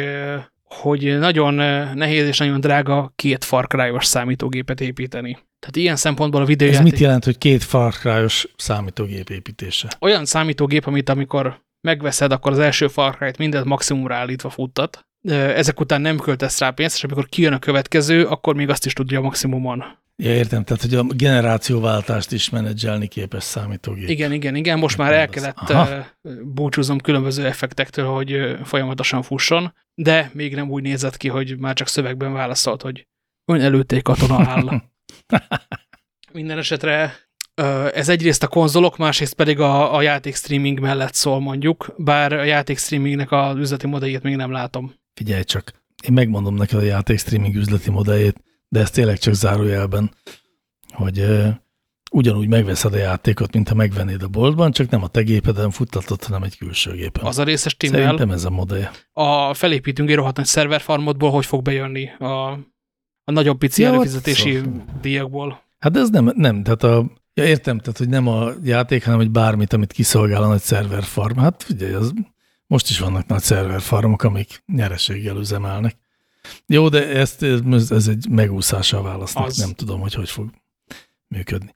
hogy nagyon nehéz és nagyon drága két Far Cry-os számítógépet építeni. Tehát ilyen szempontból a videójáték... Ez mit jelent, hogy két Far Cry-os számítógép építése? Olyan számítógép, amit amikor megveszed, akkor az első Far Cry-t mindent maximumra állítva futtat. Ezek után nem költesz rá pénzt, és amikor kijön a következő, akkor még azt is tudja maximumon. Ja, értem, tehát hogy a generációváltást is menedzselni képes számítógép. Igen, igen, igen, most már el kellett Aha. búcsúzom különböző effektektől, hogy folyamatosan fusson, de még nem úgy nézett ki, hogy már csak szövegben válaszolt, hogy ön előtték katona áll. Minden esetre ez egyrészt a konzolok, másrészt pedig a, a játék streaming mellett szól mondjuk, bár a játék streamingnek az üzleti modelljét még nem látom. Figyelj csak, én megmondom neked a játék streaming üzleti modelljét, de ez tényleg csak zárójelben, hogy uh, ugyanúgy megveszed a játékot, mint ha megvennéd a boltban, csak nem a te gépeden futtatod, hanem egy külső gépen. Az a részes timmel. Szerintem ez a modell. A felépítünk egy rohadt nagy szerverfarmodból, hogy fog bejönni a, a nagyobb pici ja, előfizetési szóval. díjakból. Hát ez nem, nem, tehát a, ja értem, tehát hogy nem a játék, hanem hogy bármit, amit kiszolgál a nagy szerverfarm. Hát figyelj, az, most is vannak nagy szerverfarmok, amik nyereséggel üzemelnek. Jó, de ezt, ez, egy megúszása a válasznak, az. nem tudom, hogy hogy fog működni.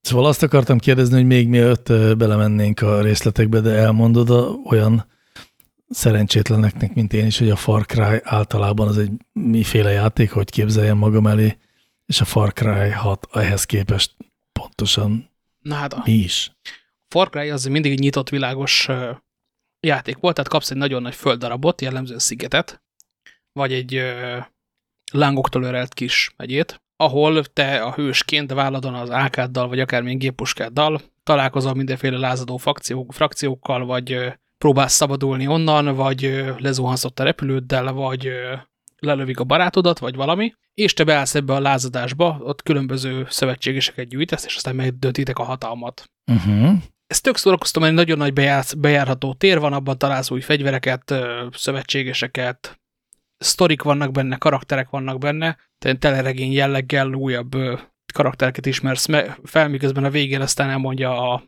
Szóval azt akartam kérdezni, hogy még mielőtt belemennénk a részletekbe, de elmondod a, olyan szerencsétleneknek, mint én is, hogy a Far Cry általában az egy miféle játék, hogy képzeljem magam elé, és a Far Cry 6 ehhez képest pontosan Na hát a mi is. Far Cry az mindig nyitott világos játék volt, tehát kapsz egy nagyon nagy földdarabot, jellemzően szigetet, vagy egy ö, lángoktól örelt kis megyét, ahol te a hősként váladon az ákáddal, vagy akármilyen géppuskáddal találkozol mindenféle lázadó fakciók, frakciókkal, vagy ö, próbálsz szabadulni onnan, vagy ö, lezuhansz a repülőddel, vagy ö, lelövik a barátodat, vagy valami, és te beállsz ebbe a lázadásba, ott különböző szövetségeseket gyűjtesz, és aztán megdöntitek a hatalmat. Uh -huh. Ez tök szórakoztam, egy nagyon nagy bejársz, bejárható tér van, abban találsz új fegyvereket, szövetségeseket, sztorik vannak benne, karakterek vannak benne, tehát teleregény jelleggel újabb karaktereket ismersz. Me- fel, miközben a végén aztán elmondja a,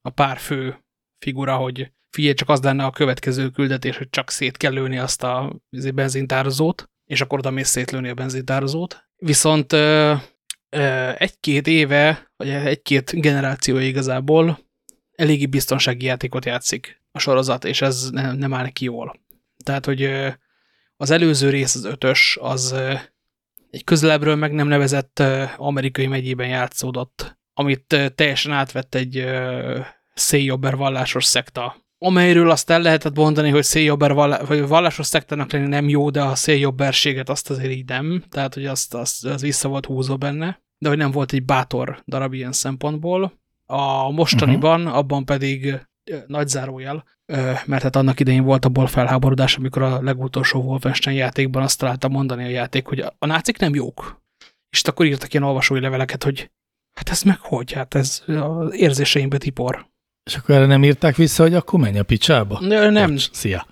a pár fő figura, hogy figyelj, csak az lenne a következő küldetés, hogy csak szét kell lőni azt a izé, benzintározót, és akkor oda mész szétlőni a benzintározót. Viszont egy-két éve, vagy egy-két generáció igazából eléggé biztonsági játékot játszik a sorozat, és ez nem, nem áll neki jól. Tehát, hogy az előző rész, az ötös, az egy közelebbről meg nem nevezett amerikai megyében játszódott, amit teljesen átvett egy ö, széjjobber vallásos szekta, amelyről azt el lehetett mondani, hogy széljobber vagy vallásos szektának lenni nem jó, de a széljobberséget azt azért így nem, tehát hogy azt, azt az vissza volt húzó benne, de hogy nem volt egy bátor darab ilyen szempontból. A mostaniban, uh -huh. abban pedig nagy zárójel, mert hát annak idején volt abból felháborodás, amikor a legutolsó Wolfenstein játékban azt találta mondani a játék, hogy a, a nácik nem jók. És akkor írtak ilyen olvasói leveleket, hogy hát ez meg hogy? Hát ez az érzéseimbe tipor. És akkor erre nem írták vissza, hogy akkor menj a picsába? Nö, nem. Bocs, szia.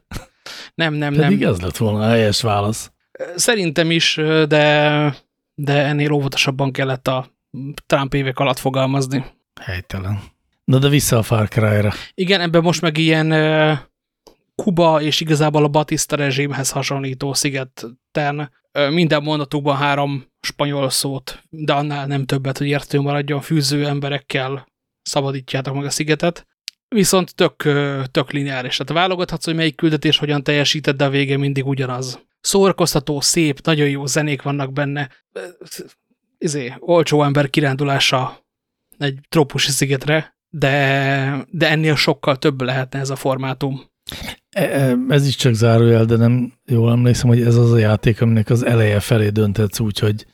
Nem, nem, Pedig nem. ez lett volna a helyes válasz. Szerintem is, de, de ennél óvatosabban kellett a Trump évek alatt fogalmazni. Helytelen. Na de vissza a Far Cry-ra. Igen, ebben most meg ilyen Kuba és igazából a Batista rezsimhez hasonlító szigeten uh, minden mondatukban három spanyol szót, de annál nem többet, hogy értő maradjon fűző emberekkel szabadítjátok meg a szigetet. Viszont tök, tök lineáris. Tehát válogathatsz, hogy melyik küldetés hogyan teljesíted, de a vége mindig ugyanaz. Szórakoztató, szép, nagyon jó zenék vannak benne. Izé, olcsó ember kirándulása egy trópusi szigetre, de, de ennél sokkal több lehetne ez a formátum. Ez is csak zárójel, de nem jól emlékszem, hogy ez az a játék, aminek az eleje felé döntetsz úgy, hogy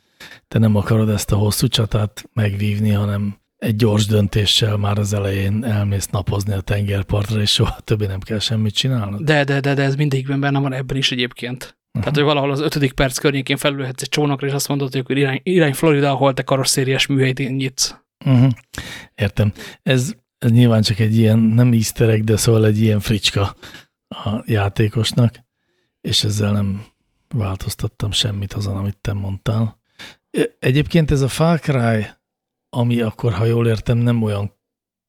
te nem akarod ezt a hosszú csatát megvívni, hanem egy gyors döntéssel már az elején elmész napozni a tengerpartra, és soha többé nem kell semmit csinálnod. De, de, de, de ez mindig benne van ebben is egyébként. Uh -huh. Tehát, hogy valahol az ötödik perc környékén felülhetsz egy csónakra, és azt mondod, hogy irány, irány Florida, ahol te karosszériás műhelyt nyitsz. Uh -huh. Értem. Ez, ez nyilván csak egy ilyen, nem easter de szóval egy ilyen fricska a játékosnak, és ezzel nem változtattam semmit azon, amit te mondtál. Egyébként ez a Far Cry ami akkor, ha jól értem, nem olyan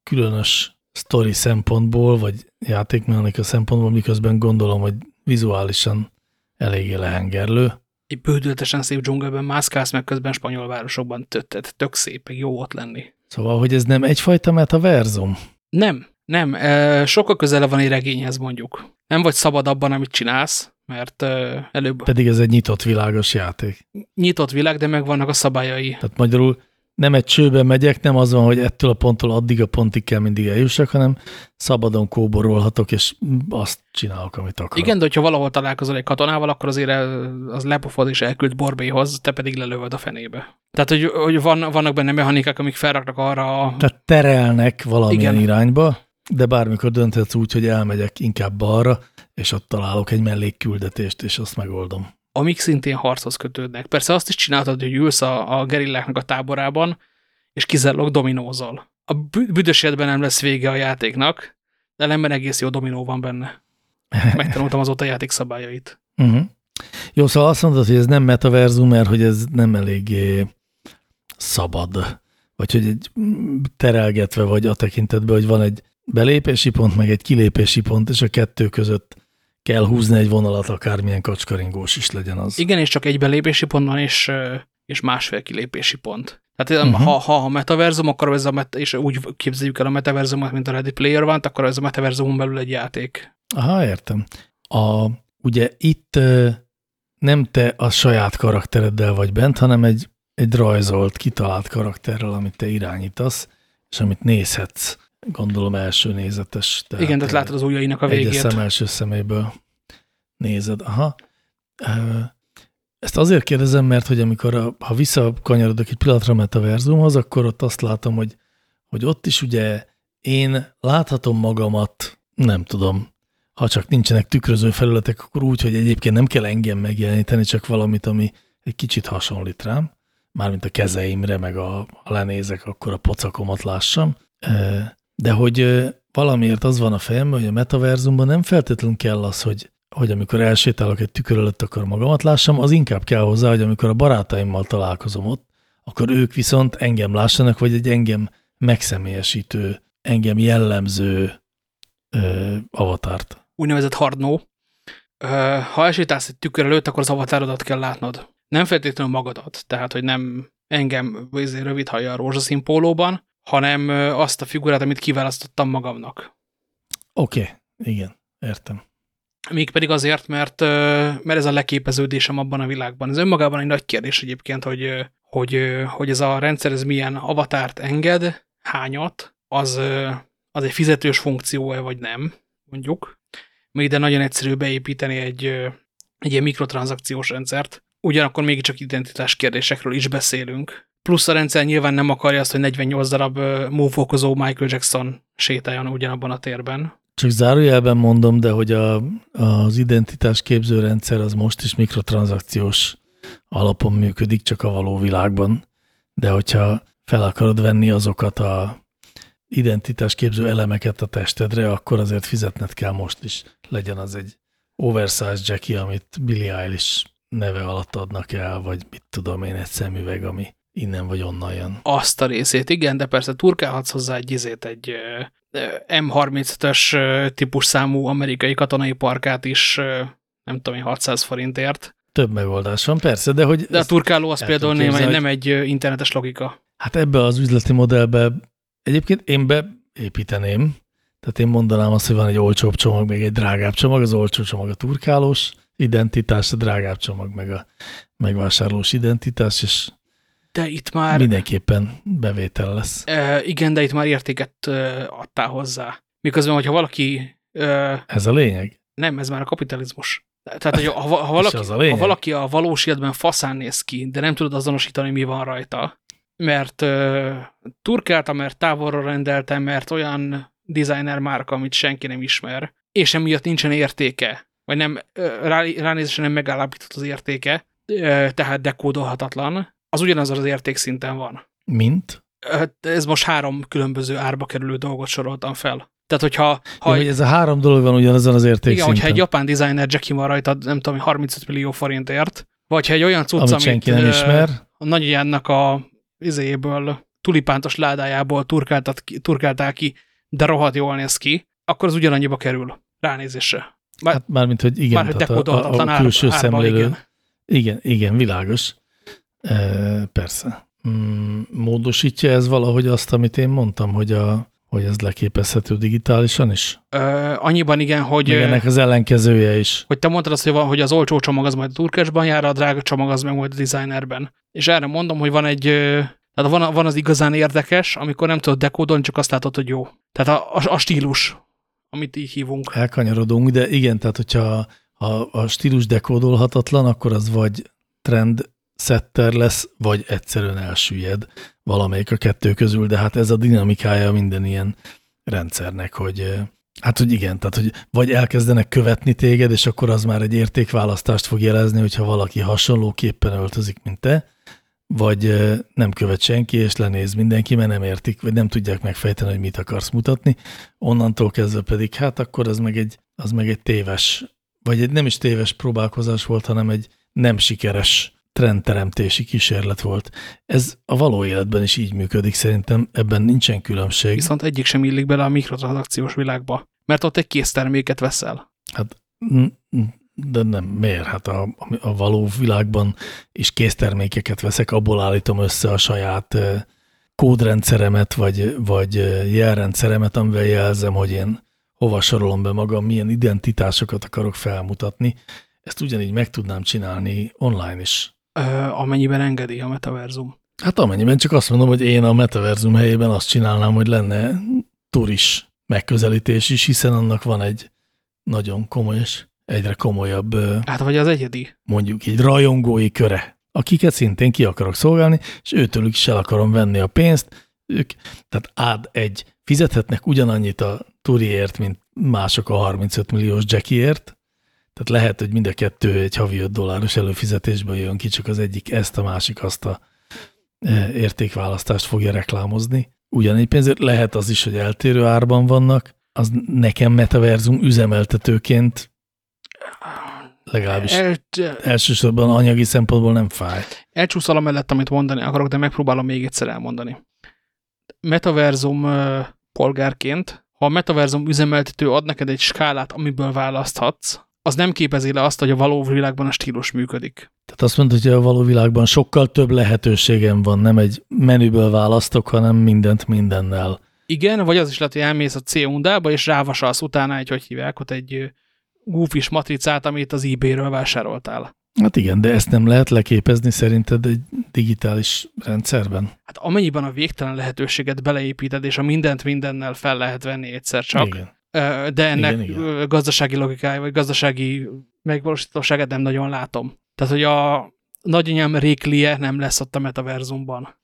különös sztori szempontból, vagy játékmechanika szempontból, miközben gondolom, hogy vizuálisan eléggé lehengerlő. Egy bődöltesen szép dzsungelben mászkálsz, meg közben spanyol városokban tök, tök szép, meg jó ott lenni. Szóval, hogy ez nem egyfajta metaverzum? Nem, nem. Sokkal közele van egy regényhez mondjuk. Nem vagy szabad abban, amit csinálsz, mert előbb... Pedig ez egy nyitott világos játék. Nyitott világ, de megvannak a szabályai. Tehát magyarul nem egy csőbe megyek, nem az van, hogy ettől a ponttól addig a pontig kell mindig eljussak, hanem szabadon kóborolhatok, és azt csinálok, amit akarok. Igen, de hogyha valahol találkozol egy katonával, akkor azért az lepofod és elküld Borbéhoz, te pedig lelövöd a fenébe. Tehát, hogy, hogy van, vannak benne mechanikák, amik felraknak arra a... Tehát terelnek valamilyen Igen. irányba, de bármikor dönthetsz úgy, hogy elmegyek inkább balra, és ott találok egy mellékküldetést, és azt megoldom amik szintén harchoz kötődnek. Persze azt is csináltad, hogy ülsz a, a gerilláknak a táborában, és kizellog dominózol. A büdös nem lesz vége a játéknak, de ellenben egész jó dominó van benne. Megtanultam azóta a játék szabályait. Uh -huh. Jó, szóval azt mondod, hogy ez nem metaverzum, mert hogy ez nem eléggé szabad. Vagy hogy egy terelgetve vagy a tekintetben, hogy van egy belépési pont, meg egy kilépési pont, és a kettő között kell húzni egy vonalat, akármilyen kacskaringós is legyen az. Igen, és csak egy belépési pont van, és, és másfél kilépési pont. Tehát uh -huh. ha, ha a metaverzum, akkor ez a met és úgy képzeljük el a metaverzumot, mint a Ready Player van, akkor ez a metaverzumon belül egy játék. Aha, értem. A, ugye itt nem te a saját karaktereddel vagy bent, hanem egy, egy rajzolt, kitalált karakterrel, amit te irányítasz, és amit nézhetsz, gondolom első nézetes. Tehát Igen, tehát látod az ujjainak a végét. Egy szem első szeméből nézed. Aha. Ezt azért kérdezem, mert hogy amikor, a, ha visszakanyarodok egy pillanatra a metaverzumhoz, akkor ott azt látom, hogy, hogy ott is ugye én láthatom magamat, nem tudom, ha csak nincsenek tükröző felületek, akkor úgy, hogy egyébként nem kell engem megjeleníteni, csak valamit, ami egy kicsit hasonlít rám, mármint a kezeimre, meg a, ha lenézek, akkor a pocakomat lássam. De hogy valamiért az van a fejemben, hogy a metaverzumban nem feltétlenül kell az, hogy, hogy amikor elsétálok egy tükör előtt, akkor magamat lássam, az inkább kell hozzá, hogy amikor a barátaimmal találkozom ott, akkor ők viszont engem lássanak, vagy egy engem megszemélyesítő, engem jellemző ö, avatárt úgynevezett hardnó. Ha esétálsz egy tükör előtt, akkor az avatárodat kell látnod. Nem feltétlenül magadat, tehát, hogy nem engem rövid haja a rózsaszín pólóban, hanem azt a figurát, amit kiválasztottam magamnak. Oké, okay. igen, értem. Mégpedig azért, mert, mert ez a leképeződésem abban a világban. Ez önmagában egy nagy kérdés egyébként, hogy, hogy, hogy ez a rendszer ez milyen avatárt enged, hányat, az, az egy fizetős funkció-e vagy nem, mondjuk még ide nagyon egyszerű beépíteni egy, egy ilyen mikrotranszakciós rendszert. Ugyanakkor mégiscsak identitás kérdésekről is beszélünk. Plusz a rendszer nyilván nem akarja azt, hogy 48 darab mófokozó Michael Jackson sétáljon ugyanabban a térben. Csak zárójelben mondom, de hogy a, az identitás képzőrendszer az most is mikrotranszakciós alapon működik, csak a való világban. De hogyha fel akarod venni azokat a identitásképző elemeket a testedre, akkor azért fizetned kell most is. Legyen az egy oversize Jackie, amit Billy Eilish neve alatt adnak el, vagy mit tudom én, egy szemüveg, ami innen vagy onnan jön. Azt a részét, igen, de persze turkálhatsz hozzá egy izét, egy M35-ös típus számú amerikai katonai parkát is, nem tudom én, 600 forintért. Több megoldás van, persze, de hogy... De a turkáló az például nem, nem egy internetes logika. Hát ebbe az üzleti modellbe Egyébként én beépíteném, tehát én mondanám azt, hogy van egy olcsóbb csomag, meg egy drágább csomag, az olcsó csomag a turkálós identitás, a drágább csomag, meg a megvásárlós identitás, és de itt már... Mindenképpen bevétel lesz. E, igen, de itt már értéket e, adtál hozzá. Miközben, hogyha valaki... E, ez a lényeg? Nem, ez már a kapitalizmus. Tehát, hogy ha, ha, valaki, a ha valaki a valós életben faszán néz ki, de nem tudod azonosítani, mi van rajta, mert uh, turkáltam, mert távolról rendeltem, mert olyan designer márka, amit senki nem ismer, és emiatt nincsen értéke, vagy nem, rá, ránézésen nem megállapított az értéke, tehát dekódolhatatlan, az ugyanaz az értékszinten van. Mint? Ez most három különböző árba kerülő dolgot soroltam fel. Tehát, hogyha... Ha ja, hogy ez a három dolog van ugyanazon az értékszinten. Igen, hogyha egy japán designer Jackie van rajta, nem tudom, 35 millió forintért, vagy ha egy olyan cucc, amit, amit senki nem ismer. a nagyjának a izéből, tulipántos ládájából turkálták ki, de rohadt jól néz ki, akkor az ugyanannyiba kerül ránézésre. Már, hát mármint, hogy igen, már, hogy a, a, a külső árba, szemlélő. Igen. igen, igen, világos. E, persze. Mm, módosítja ez valahogy azt, amit én mondtam, hogy a hogy ez leképezhető digitálisan is? Ö, annyiban igen, hogy... Meg ennek az ellenkezője is. Hogy te mondtad azt, hogy, van, hogy az olcsó csomag az majd a turkásban jár, a drága csomag az meg majd a designerben. És erre mondom, hogy van egy... Tehát van, van az igazán érdekes, amikor nem tudod dekódolni, csak azt látod, hogy jó. Tehát a, a, a stílus, amit így hívunk. Elkanyarodunk, de igen, tehát hogyha ha a stílus dekódolhatatlan, akkor az vagy trend setter lesz, vagy egyszerűen elsüllyed valamelyik a kettő közül, de hát ez a dinamikája minden ilyen rendszernek, hogy hát, hogy igen, tehát, hogy vagy elkezdenek követni téged, és akkor az már egy értékválasztást fog jelezni, hogyha valaki hasonlóképpen öltözik, mint te, vagy nem követ senki, és lenéz mindenki, mert nem értik, vagy nem tudják megfejteni, hogy mit akarsz mutatni. Onnantól kezdve pedig, hát akkor az meg egy, az meg egy téves, vagy egy nem is téves próbálkozás volt, hanem egy nem sikeres trendteremtési kísérlet volt. Ez a való életben is így működik, szerintem ebben nincsen különbség. Viszont egyik sem illik bele a mikrotranszakciós világba, mert ott egy készterméket veszel. Hát, de nem, miért? Hát a, a való világban is késztermékeket veszek, abból állítom össze a saját kódrendszeremet, vagy, vagy jelrendszeremet, amivel jelzem, hogy én hova sorolom be magam, milyen identitásokat akarok felmutatni, ezt ugyanígy meg tudnám csinálni online is. Amennyiben engedi a metaverzum. Hát amennyiben csak azt mondom, hogy én a metaverzum helyében azt csinálnám, hogy lenne turis megközelítés is, hiszen annak van egy nagyon komoly és egyre komolyabb, Hát vagy az egyedi. mondjuk egy rajongói köre, akiket szintén ki akarok szolgálni, és őtőlük is el akarom venni a pénzt. Ők, tehát ád egy, fizethetnek ugyanannyit a turiért, mint mások a 35 milliós jackiért, tehát lehet, hogy mind a kettő egy havi 5 dolláros előfizetésből jön ki, csak az egyik ezt, a másik azt a értékválasztást fogja reklámozni. Ugyanígy pénzért lehet az is, hogy eltérő árban vannak, az nekem metaverzum üzemeltetőként legalábbis El, elsősorban anyagi szempontból nem fáj. Elcsúszol a mellett, amit mondani akarok, de megpróbálom még egyszer elmondani. Metaverzum polgárként, ha a metaverzum üzemeltető ad neked egy skálát, amiből választhatsz, az nem képezi le azt, hogy a való világban a stílus működik. Tehát azt mondod, hogy a való világban sokkal több lehetőségem van, nem egy menüből választok, hanem mindent mindennel. Igen, vagy az is lehet, hogy elmész a C-undába, és rávasalsz utána egy, hogy hívják, ott egy goofis matricát, amit az eBay-ről vásároltál. Hát igen, de ezt nem lehet leképezni szerinted egy digitális rendszerben? Hát amennyiben a végtelen lehetőséget beleépíted, és a mindent mindennel fel lehet venni egyszer csak, igen. De ennek igen, igen. gazdasági logikája, vagy gazdasági megvalósítóságát nem nagyon látom. Tehát, hogy a nagyanyám réklie nem lesz ott a metaverzumban.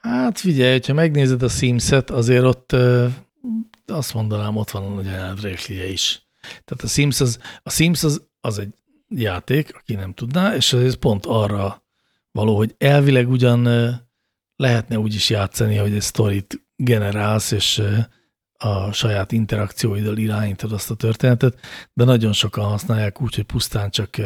Hát figyelj, ha megnézed a Sims-et, azért ott azt mondanám, ott van a nagyanyám réklie is. Tehát a Sims az, a Sims az, az egy játék, aki nem tudná, és ez pont arra való, hogy elvileg ugyan lehetne úgy is játszani, hogy egy sztorit generálsz, és a saját interakcióiddal irányítod azt a történetet, de nagyon sokan használják úgy, hogy pusztán csak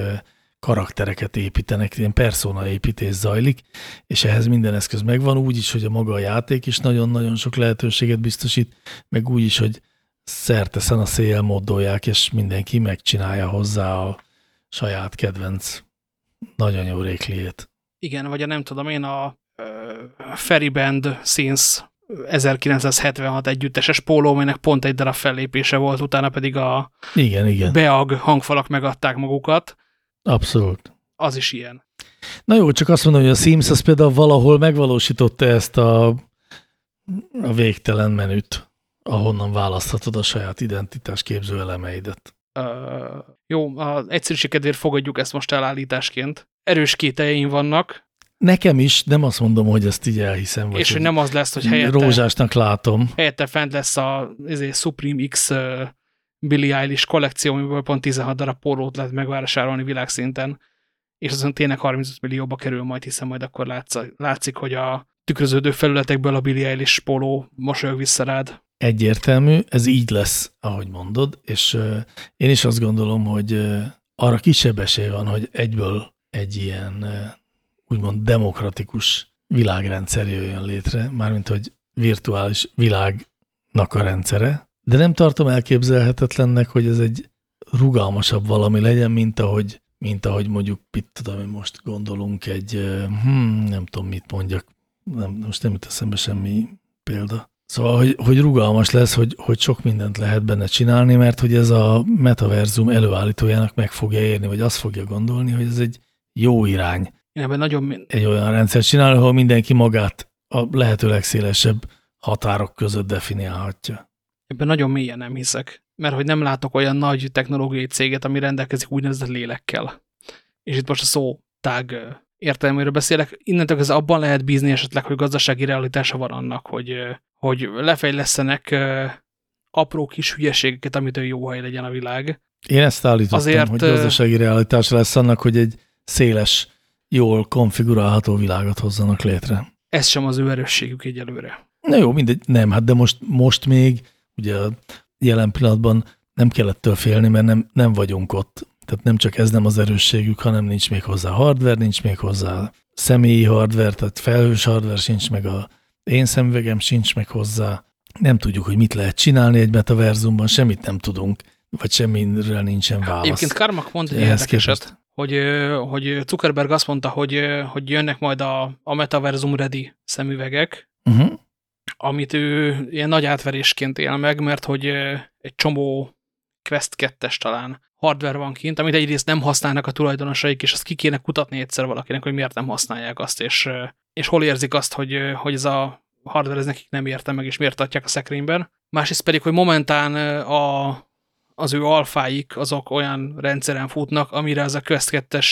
karaktereket építenek, ilyen persona építés zajlik, és ehhez minden eszköz megvan, úgy is, hogy a maga a játék is nagyon-nagyon sok lehetőséget biztosít, meg úgy is, hogy szerteszen a széjjel moddolják, és mindenki megcsinálja hozzá a saját kedvenc nagyon jó rékliét. Igen, vagy a nem tudom én a Ferry Band Scenes 1976 együtteses póló, aminek pont egy darab fellépése volt, utána pedig a igen, igen. Beag hangfalak megadták magukat. Abszolút. Az is ilyen. Na jó, csak azt mondom, hogy a Sims az például valahol megvalósította ezt a, a végtelen menüt, ahonnan választhatod a saját identitás képző elemeidet. Uh, jó, az egyszerűség kedvéért fogadjuk ezt most elállításként. Erős kételjeim vannak. Nekem is, nem azt mondom, hogy ezt így elhiszem. Vagy és hogy nem az lesz, hogy helyette... Rózsásnak látom. Helyette fent lesz a ezért Supreme X uh, Billie Eilish kollekció, amiből pont 16 darab pólót lehet megvásárolni világszinten, és azon tényleg 35 millióba kerül majd, hiszen majd akkor látsz, látszik, hogy a tükröződő felületekből a Billie Eilish póló mosolyog vissza rád. Egyértelmű, ez így lesz, ahogy mondod, és uh, én is azt gondolom, hogy uh, arra kisebb esély van, hogy egyből egy ilyen úgymond demokratikus világrendszer jöjjön létre, mármint hogy virtuális világnak a rendszere, de nem tartom elképzelhetetlennek, hogy ez egy rugalmasabb valami legyen, mint ahogy, mint ahogy mondjuk, mit tudom, hogy most gondolunk egy, hmm, nem tudom, mit mondjak, nem, most nem jut eszembe semmi példa. Szóval, hogy, hogy rugalmas lesz, hogy, hogy sok mindent lehet benne csinálni, mert hogy ez a metaverzum előállítójának meg fogja érni, vagy azt fogja gondolni, hogy ez egy jó irány. Én ebben nagyon... Egy olyan rendszer csinál, ahol mindenki magát a lehető legszélesebb határok között definiálhatja. Ebben nagyon mélyen nem hiszek, mert hogy nem látok olyan nagy technológiai céget, ami rendelkezik úgynevezett lélekkel. És itt most a szó tág értelméről beszélek. Innentől ez abban lehet bízni esetleg, hogy gazdasági realitása van annak, hogy, hogy lefejlesztenek apró kis hülyeségeket, amitől jó hely legyen a világ. Én ezt állítottam, Azért, hogy gazdasági realitás lesz annak, hogy egy széles, jól konfigurálható világot hozzanak létre. Ez sem az ő erősségük egyelőre. Na jó, mindegy, nem, hát de most, most még Ugye jelen pillanatban nem kellettől félni, mert nem, nem vagyunk ott. Tehát nem csak ez nem az erősségük, hanem nincs még hozzá hardware, nincs még hozzá személyi hardware, tehát felhős hardware sincs meg, a én szemüvegem sincs meg hozzá. Nem tudjuk, hogy mit lehet csinálni egy metaverzumban, semmit nem tudunk, vagy semmiről nincsen válasz. Egyébként Karmak mond egy érdekeset, hogy, hogy Zuckerberg azt mondta, hogy, hogy jönnek majd a, a metaverzum ready szemüvegek, uh -huh amit ő ilyen nagy átverésként él meg, mert hogy egy csomó Quest 2-es talán hardware van kint, amit egyrészt nem használnak a tulajdonosaik, és azt ki kéne kutatni egyszer valakinek, hogy miért nem használják azt, és, és hol érzik azt, hogy, hogy ez a hardware ez nekik nem érte meg, és miért tartják a szekrényben. Másrészt pedig, hogy momentán a, az ő alfáik azok olyan rendszeren futnak, amire ez a Quest 2-es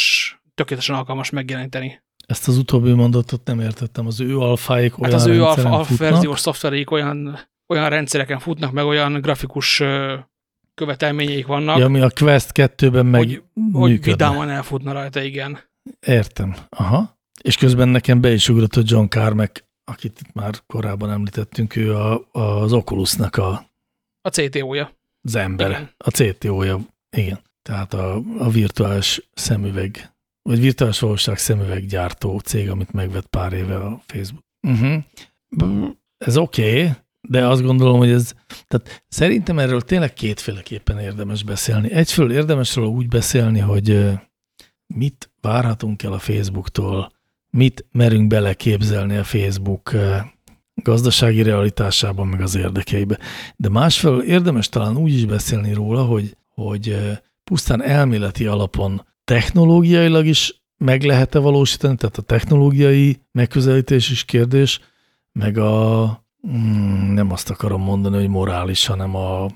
tökéletesen alkalmas megjeleníteni. Ezt az utóbbi mondatot nem értettem. Az ő alfáik olyan hát az ő alfa, alfa verziós szoftvereik olyan, olyan rendszereken futnak, meg olyan grafikus követelményeik vannak. Ja, ami a Quest 2-ben meg hogy, hogy vidáman elfutna rajta, igen. Értem. Aha. És közben nekem be is ugrott a John Carmack, akit már korábban említettünk, ő a, az Oculusnak a... A CTO-ja. Az ember. Igen. A CTO-ja, igen. Tehát a, a virtuális szemüveg, vagy virtuális valóság szemüveg gyártó cég, amit megvett pár éve a Facebook. Uh -huh. Ez oké, okay, de azt gondolom, hogy ez, tehát szerintem erről tényleg kétféleképpen érdemes beszélni. Egyfelől érdemes róla úgy beszélni, hogy mit várhatunk el a Facebooktól, mit merünk beleképzelni a Facebook gazdasági realitásában, meg az érdekeibe. De másfelől érdemes talán úgy is beszélni róla, hogy, hogy pusztán elméleti alapon technológiailag is meg lehet-e valósítani, tehát a technológiai megközelítés is kérdés, meg a, mm, nem azt akarom mondani, hogy morális, hanem a,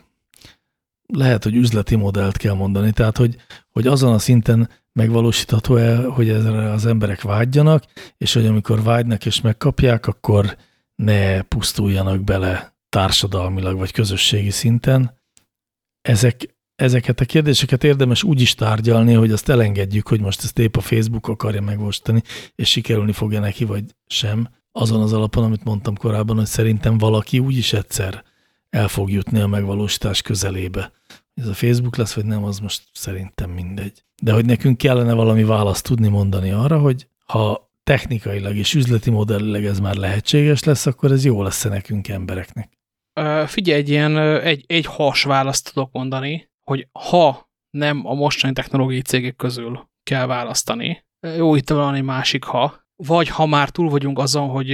lehet, hogy üzleti modellt kell mondani, tehát, hogy, hogy azon a szinten megvalósítható-e, hogy ezre az emberek vágyjanak, és hogy amikor vágynak és megkapják, akkor ne pusztuljanak bele társadalmilag vagy közösségi szinten. Ezek, ezeket a kérdéseket érdemes úgy is tárgyalni, hogy azt elengedjük, hogy most ezt épp a Facebook akarja megvalósítani, és sikerülni fogja neki, vagy sem. Azon az alapon, amit mondtam korábban, hogy szerintem valaki úgyis egyszer el fog jutni a megvalósítás közelébe. Ez a Facebook lesz, vagy nem, az most szerintem mindegy. De hogy nekünk kellene valami választ tudni mondani arra, hogy ha technikailag és üzleti modellileg ez már lehetséges lesz, akkor ez jó lesz -e nekünk embereknek. Figyelj, egy ilyen egy, egy has választ tudok mondani, hogy ha nem a mostani technológiai cégek közül kell választani, jó, itt egy másik ha, vagy ha már túl vagyunk azon, hogy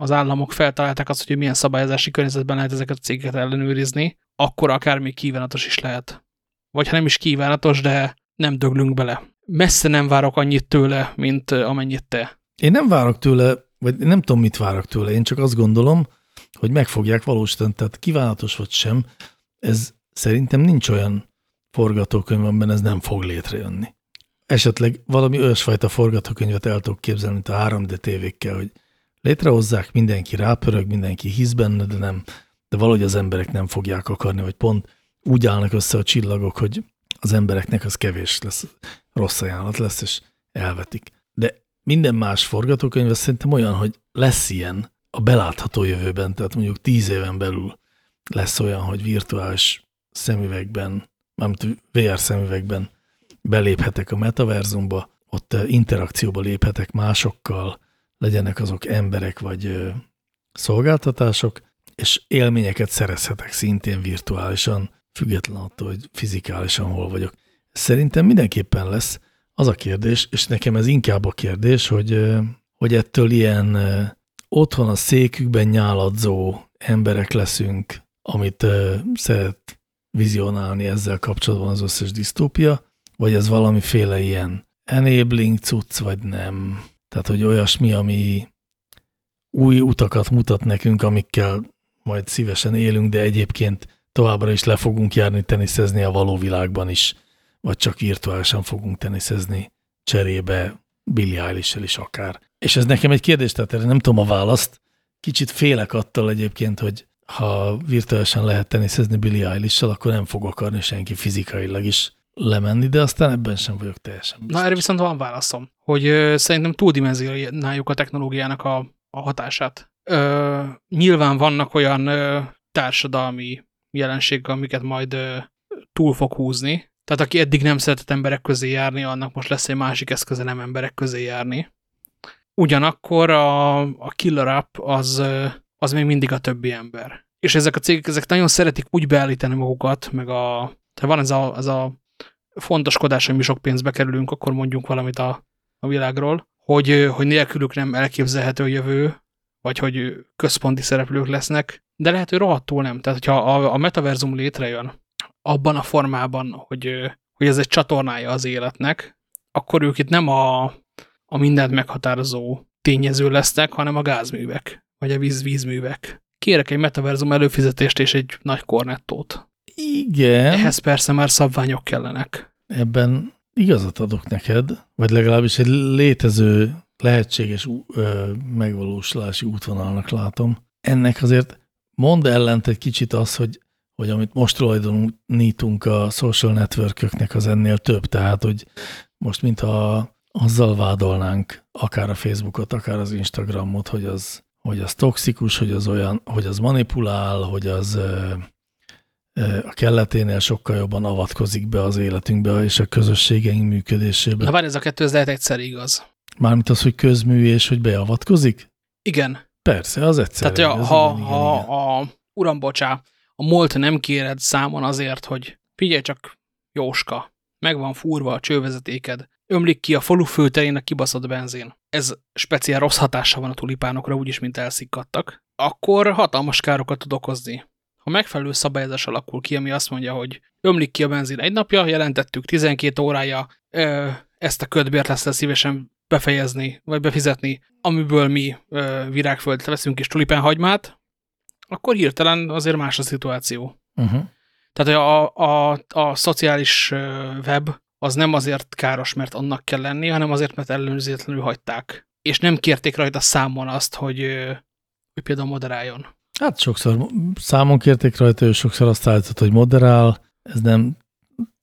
az államok feltalálták azt, hogy milyen szabályozási környezetben lehet ezeket a cégeket ellenőrizni, akkor akár még kívánatos is lehet. Vagy ha nem is kívánatos, de nem döglünk bele. Messze nem várok annyit tőle, mint amennyit te. Én nem várok tőle, vagy nem tudom, mit várok tőle, én csak azt gondolom, hogy meg fogják valósítani, tehát kívánatos vagy sem, ez szerintem nincs olyan forgatókönyv, amiben ez nem fog létrejönni. Esetleg valami olyasfajta forgatókönyvet el tudok képzelni, mint a 3D tévékkel, hogy létrehozzák, mindenki rápörög, mindenki hisz benne, de nem, de valahogy az emberek nem fogják akarni, vagy pont úgy állnak össze a csillagok, hogy az embereknek az kevés lesz, rossz ajánlat lesz, és elvetik. De minden más forgatókönyv szerintem olyan, hogy lesz ilyen a belátható jövőben, tehát mondjuk tíz éven belül lesz olyan, hogy virtuális szemüvegben, mármint VR szemüvegben beléphetek a metaverzumba, ott interakcióba léphetek másokkal, legyenek azok emberek vagy szolgáltatások, és élményeket szerezhetek szintén virtuálisan, független attól, hogy fizikálisan hol vagyok. Szerintem mindenképpen lesz az a kérdés, és nekem ez inkább a kérdés, hogy, hogy ettől ilyen otthon a székükben nyáladzó emberek leszünk, amit szeret vizionálni ezzel kapcsolatban az összes disztópia, vagy ez valamiféle ilyen enabling cucc, vagy nem. Tehát, hogy olyasmi, ami új utakat mutat nekünk, amikkel majd szívesen élünk, de egyébként továbbra is le fogunk járni teniszezni a való világban is, vagy csak virtuálisan fogunk teniszezni cserébe Billy eilish is akár. És ez nekem egy kérdés, tehát erre nem tudom a választ. Kicsit félek attól egyébként, hogy ha virtuálisan lehet teniszezni Billy eilish akkor nem fog akarni senki fizikailag is lemenni, de aztán ebben sem vagyok teljesen biztos. Na erre viszont van válaszom, hogy ö, szerintem túldimenzionáljuk a technológiának a, a hatását. Ö, nyilván vannak olyan ö, társadalmi jelenségek, amiket majd ö, túl fog húzni. Tehát aki eddig nem szeretett emberek közé járni, annak most lesz egy másik eszköze nem emberek közé járni. Ugyanakkor a, a killer app az, az még mindig a többi ember. És ezek a cégek ezek nagyon szeretik úgy beállítani magukat, meg a, tehát van ez a, ez a fontoskodás, hogy mi sok pénzbe kerülünk, akkor mondjunk valamit a, a világról, hogy, hogy nélkülük nem elképzelhető jövő, vagy hogy központi szereplők lesznek, de lehet, hogy rohadtul nem. Tehát, hogyha a, a metaverzum létrejön, abban a formában, hogy, hogy ez egy csatornája az életnek, akkor ők itt nem a, a mindent meghatározó tényező lesznek, hanem a gázművek, vagy a víz vízművek. Kérek egy metaverzum előfizetést és egy nagy kornettót. Igen. Ehhez persze már szabványok kellenek. Ebben igazat adok neked, vagy legalábbis egy létező, lehetséges ö, megvalósulási útvonalnak látom. Ennek azért mond ellent egy kicsit az, hogy, hogy amit most tulajdonítunk a social networköknek az ennél több, tehát hogy most mintha azzal vádolnánk akár a Facebookot, akár az Instagramot, hogy az, hogy az toxikus, hogy az olyan, hogy az manipulál, hogy az a kelleténél sokkal jobban avatkozik be az életünkbe és a közösségeink működésébe. Na várj, ez a kettő, ez lehet egyszer igaz. Mármint az, hogy közmű és hogy beavatkozik? Igen. Persze, az egyszer. Tehát, igaz, ha, igen, ha igen, igen. a, uram, bocsá, a molt nem kéred számon azért, hogy figyelj csak, Jóska, meg van fúrva a csővezetéked, ömlik ki a falu főterén a kibaszott benzin. Ez speciál rossz hatása van a tulipánokra, úgyis, mint elszikkadtak. Akkor hatalmas károkat tud okozni. Ha megfelelő szabályozás alakul ki, ami azt mondja, hogy ömlik ki a benzin egy napja, jelentettük 12 órája, ö, ezt a ködbért lesz szívesen befejezni, vagy befizetni, amiből mi ö, virágföldet veszünk és tulipánhagymát, akkor hirtelen azért más a szituáció. Uh -huh. Tehát a, a, a szociális web az nem azért káros, mert annak kell lenni, hanem azért, mert ellenőrizetlenül hagyták. És nem kérték rajta számon azt, hogy, hogy például moderáljon. Hát sokszor számon kérték rajta, ő sokszor azt állított, hogy moderál, ez nem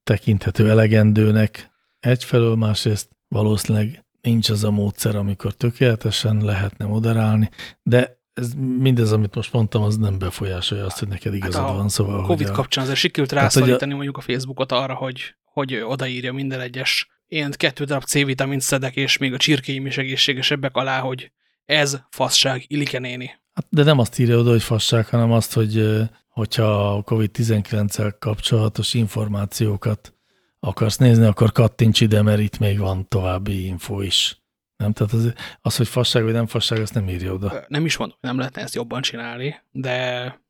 tekinthető elegendőnek egyfelől, másrészt valószínűleg nincs az a módszer, amikor tökéletesen lehetne moderálni, de ez mindez, amit most mondtam, az nem befolyásolja azt, hogy neked igazad hát van. Szóval, a Covid a... kapcsán azért sikerült rászorítani a... mondjuk a Facebookot arra, hogy, hogy odaírja minden egyes én kettő darab C-vitamint szedek, és még a csirkéim is egészségesebbek alá, hogy ez fasság, Ilike néni. Hát, de nem azt írja oda, hogy fasság, hanem azt, hogy hogyha a COVID-19-el kapcsolatos információkat akarsz nézni, akkor kattints ide, mert itt még van további info is. Nem? Tehát az, az, hogy fasság vagy nem fasság, azt nem írja oda. Nem is mondom, nem lehetne ezt jobban csinálni, de...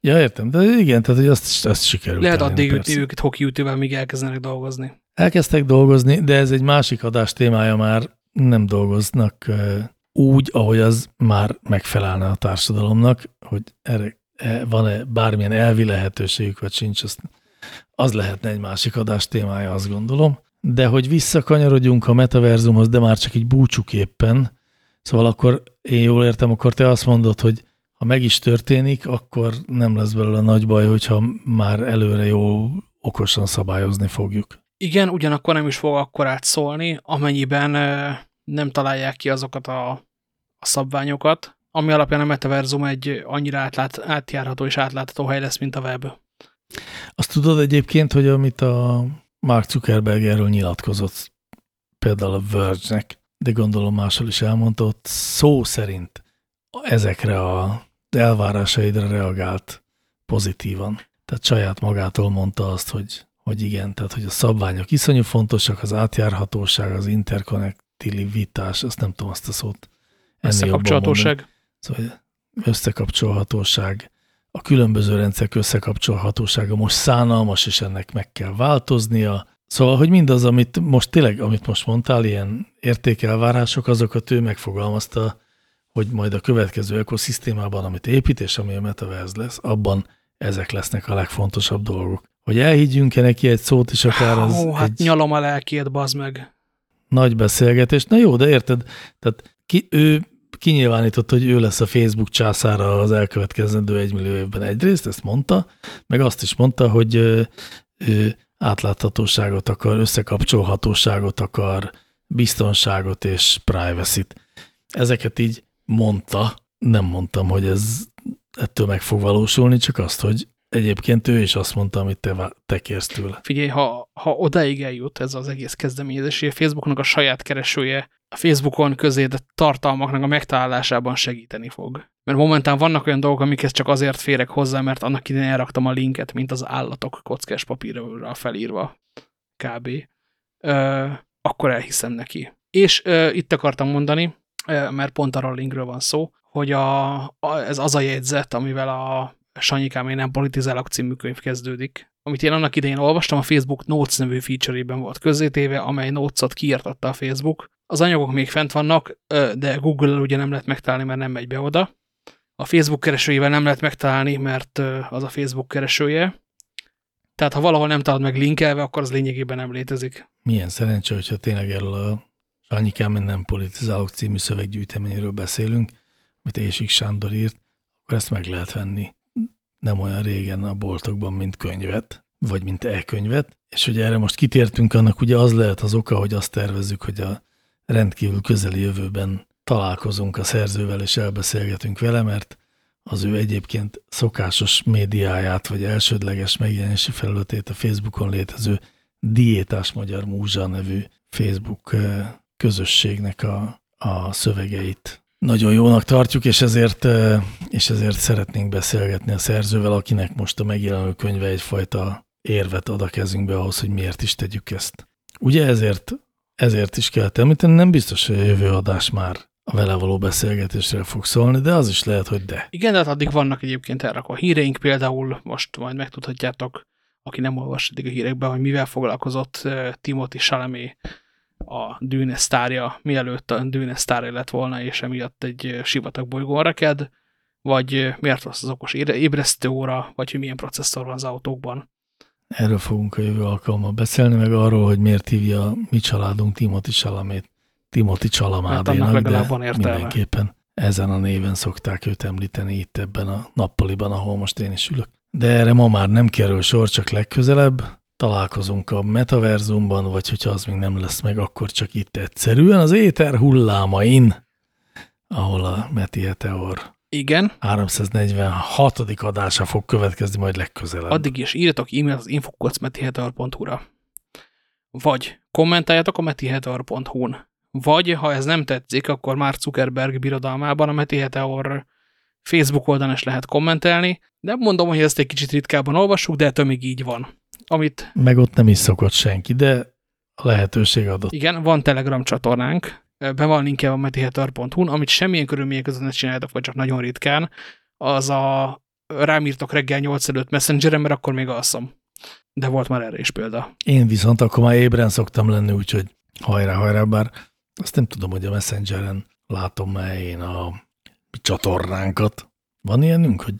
Ja, értem, de igen, tehát hogy azt, azt sikerült. Lehet addig ütni őket hoki ütővel, míg elkezdenek dolgozni. Elkezdtek dolgozni, de ez egy másik adás témája már, nem dolgoznak úgy, ahogy az már megfelelne a társadalomnak, hogy erre e, van-e bármilyen elvi lehetőségük, vagy sincs, azt, az lehetne egy másik adás témája, azt gondolom. De hogy visszakanyarodjunk a metaverzumhoz, de már csak egy búcsúképpen, szóval akkor én jól értem, akkor te azt mondod, hogy ha meg is történik, akkor nem lesz belőle nagy baj, hogyha már előre jól okosan szabályozni fogjuk. Igen, ugyanakkor nem is fog akkor átszólni, amennyiben nem találják ki azokat a, a szabványokat, ami alapján a metaverzum egy annyira átlát, átjárható és átlátható hely lesz, mint a web. Azt tudod egyébként, hogy amit a Mark Zuckerberg erről nyilatkozott, például a Verge-nek, de gondolom máshol is elmondta, ott szó szerint ezekre a elvárásaidra reagált pozitívan. Tehát saját magától mondta azt, hogy, hogy igen, tehát hogy a szabványok iszonyú fontosak, az átjárhatóság, az interkonnektivitás, azt nem tudom azt a szót. Összekapcsolhatóság. Szóval összekapcsolhatóság, a különböző rendszerek összekapcsolhatósága most szánalmas, és ennek meg kell változnia. Szóval, hogy mindaz, amit most tényleg, amit most mondtál, ilyen értékelvárások, azokat ő megfogalmazta, hogy majd a következő ökoszisztémában, amit épít, és ami a metaverse lesz, abban ezek lesznek a legfontosabb dolgok. Hogy elhiggyünk-e neki egy szót is akár az Ó, hát egy nyalom a lelkét, bazd meg. Nagy beszélgetés. Na jó, de érted, tehát ki, ő kinyilvánított, hogy ő lesz a Facebook császára az elkövetkezendő egymillió évben egyrészt, ezt mondta, meg azt is mondta, hogy ő, átláthatóságot akar, összekapcsolhatóságot akar, biztonságot és privacy-t. Ezeket így mondta, nem mondtam, hogy ez ettől meg fog valósulni, csak azt, hogy egyébként ő is azt mondta, amit te, te kérsz tőle. Figyelj, ha, ha odáig eljut ez az egész kezdeményezés, a Facebooknak a saját keresője a Facebookon közé tartalmaknak a megtalálásában segíteni fog. Mert momentán vannak olyan dolgok, amikhez csak azért férek hozzá, mert annak idején elraktam a linket, mint az állatok kockás papírra felírva. Kb. Ö, akkor elhiszem neki. És ö, itt akartam mondani, ö, mert pont arról a linkről van szó, hogy a, a, ez az a jegyzet, amivel a Sanyikám én nem politizálok című könyv kezdődik, amit én annak idején olvastam, a Facebook Notes nevű feature-ében volt közzétéve, amely Notes-ot kiírtatta a Facebook. Az anyagok még fent vannak, de Google-el ugye nem lehet megtalálni, mert nem megy be oda. A Facebook keresőjével nem lehet megtalálni, mert az a Facebook keresője. Tehát ha valahol nem találod meg linkelve, akkor az lényegében nem létezik. Milyen szerencsé, hogyha tényleg erről a Sanyikám nem politizálok című szöveggyűjteményről beszélünk, amit Ésik Sándor írt, akkor ezt meg lehet venni nem olyan régen a boltokban, mint könyvet, vagy mint e-könyvet, és hogy erre most kitértünk, annak ugye az lehet az oka, hogy azt tervezzük, hogy a rendkívül közeli jövőben találkozunk a szerzővel, és elbeszélgetünk vele, mert az ő egyébként szokásos médiáját, vagy elsődleges megjelenési felületét a Facebookon létező Diétás Magyar Múzsa nevű Facebook eh, közösségnek a, a szövegeit nagyon jónak tartjuk, és ezért, és ezért szeretnénk beszélgetni a szerzővel, akinek most a megjelenő könyve egyfajta érvet ad a kezünkbe ahhoz, hogy miért is tegyük ezt. Ugye ezért, ezért is kell említeni, nem biztos, hogy a jövő adás már a vele való beszélgetésre fog szólni, de az is lehet, hogy de. Igen, de hát addig vannak egyébként erre a híreink, például most majd megtudhatjátok, aki nem olvas eddig a hírekben, hogy mivel foglalkozott Timothy Chalamet a Dűne sztárja, mielőtt a Dűne sztárja lett volna, és emiatt egy sivatag bolygón reked, vagy miért az az okos ébresztő óra, vagy hogy milyen processzor van az autókban. Erről fogunk a jövő alkalommal beszélni, meg arról, hogy miért hívja mi családunk Timothy Salamét, Timothy Csalamádénak, de van mindenképpen ezen a néven szokták őt említeni itt ebben a nappaliban, ahol most én is ülök. De erre ma már nem kerül sor, csak legközelebb találkozunk a metaverzumban, vagy hogyha az még nem lesz meg, akkor csak itt egyszerűen az éter hullámain, ahol a Meti Eteor igen. 346. adása fog következni majd legközelebb. Addig is írjatok e-mailt az infokocmetiheteor.hu-ra. Vagy kommentáljatok a metiheteor.hu-n. Vagy, ha ez nem tetszik, akkor már Zuckerberg birodalmában a Metiheteor Facebook oldalon is lehet kommentelni, de mondom, hogy ezt egy kicsit ritkábban olvassuk, de ettől még így van amit... Meg ott nem is szokott senki, de a lehetőség adott. Igen, van Telegram csatornánk, be van linkje a metiheter.hu-n, amit semmilyen körülmények között ne csináljátok, vagy csak nagyon ritkán, az a rámírtok reggel 8 előtt messengeren, mert akkor még alszom. De volt már erre is példa. Én viszont akkor már ébren szoktam lenni, úgyhogy hajrá, hajrá, bár azt nem tudom, hogy a messengeren látom-e én a csatornánkat. Van ilyenünk, hogy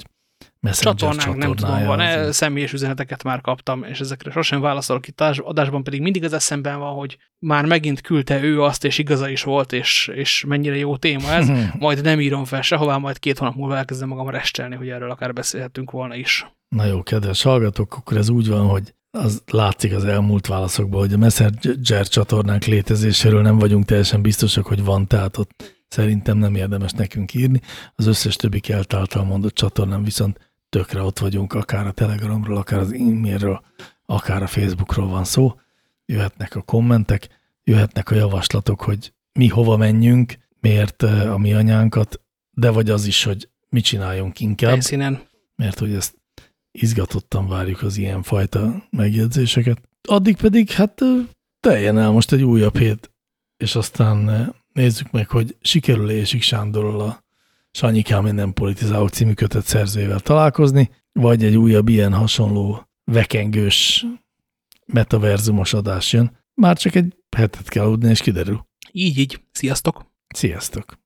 Nem tudom, van -e, személyes üzeneteket már kaptam, és ezekre sosem válaszolok itt adásban, pedig mindig az eszemben van, hogy már megint küldte ő azt, és igaza is volt, és, és mennyire jó téma ez, majd nem írom fel sehová, majd két hónap múlva elkezdem magam restelni, hogy erről akár beszélhetünk volna is. Na jó, kedves hallgatók, akkor ez úgy van, hogy az látszik az elmúlt válaszokból, hogy a Messenger csatornánk létezéséről nem vagyunk teljesen biztosak, hogy van, tehát ott szerintem nem érdemes nekünk írni. Az összes többi kelt által mondott csatornán viszont tökre ott vagyunk, akár a Telegramról, akár az e-mailről, akár a Facebookról van szó. Jöhetnek a kommentek, jöhetnek a javaslatok, hogy mi hova menjünk, miért eh, a mi anyánkat, de vagy az is, hogy mit csináljunk inkább. Helyszínen. Mert hogy ezt izgatottan várjuk az ilyen fajta megjegyzéseket. Addig pedig hát eh, teljen el most egy újabb hét, és aztán eh, nézzük meg, hogy sikerül-e Ésik Sándorral a Sanyikám, én nem politizálok című kötet szerzőjével találkozni, vagy egy újabb ilyen hasonló vekengős metaverzumos adás jön. Már csak egy hetet kell udni, és kiderül. Így, így. Sziasztok! Sziasztok!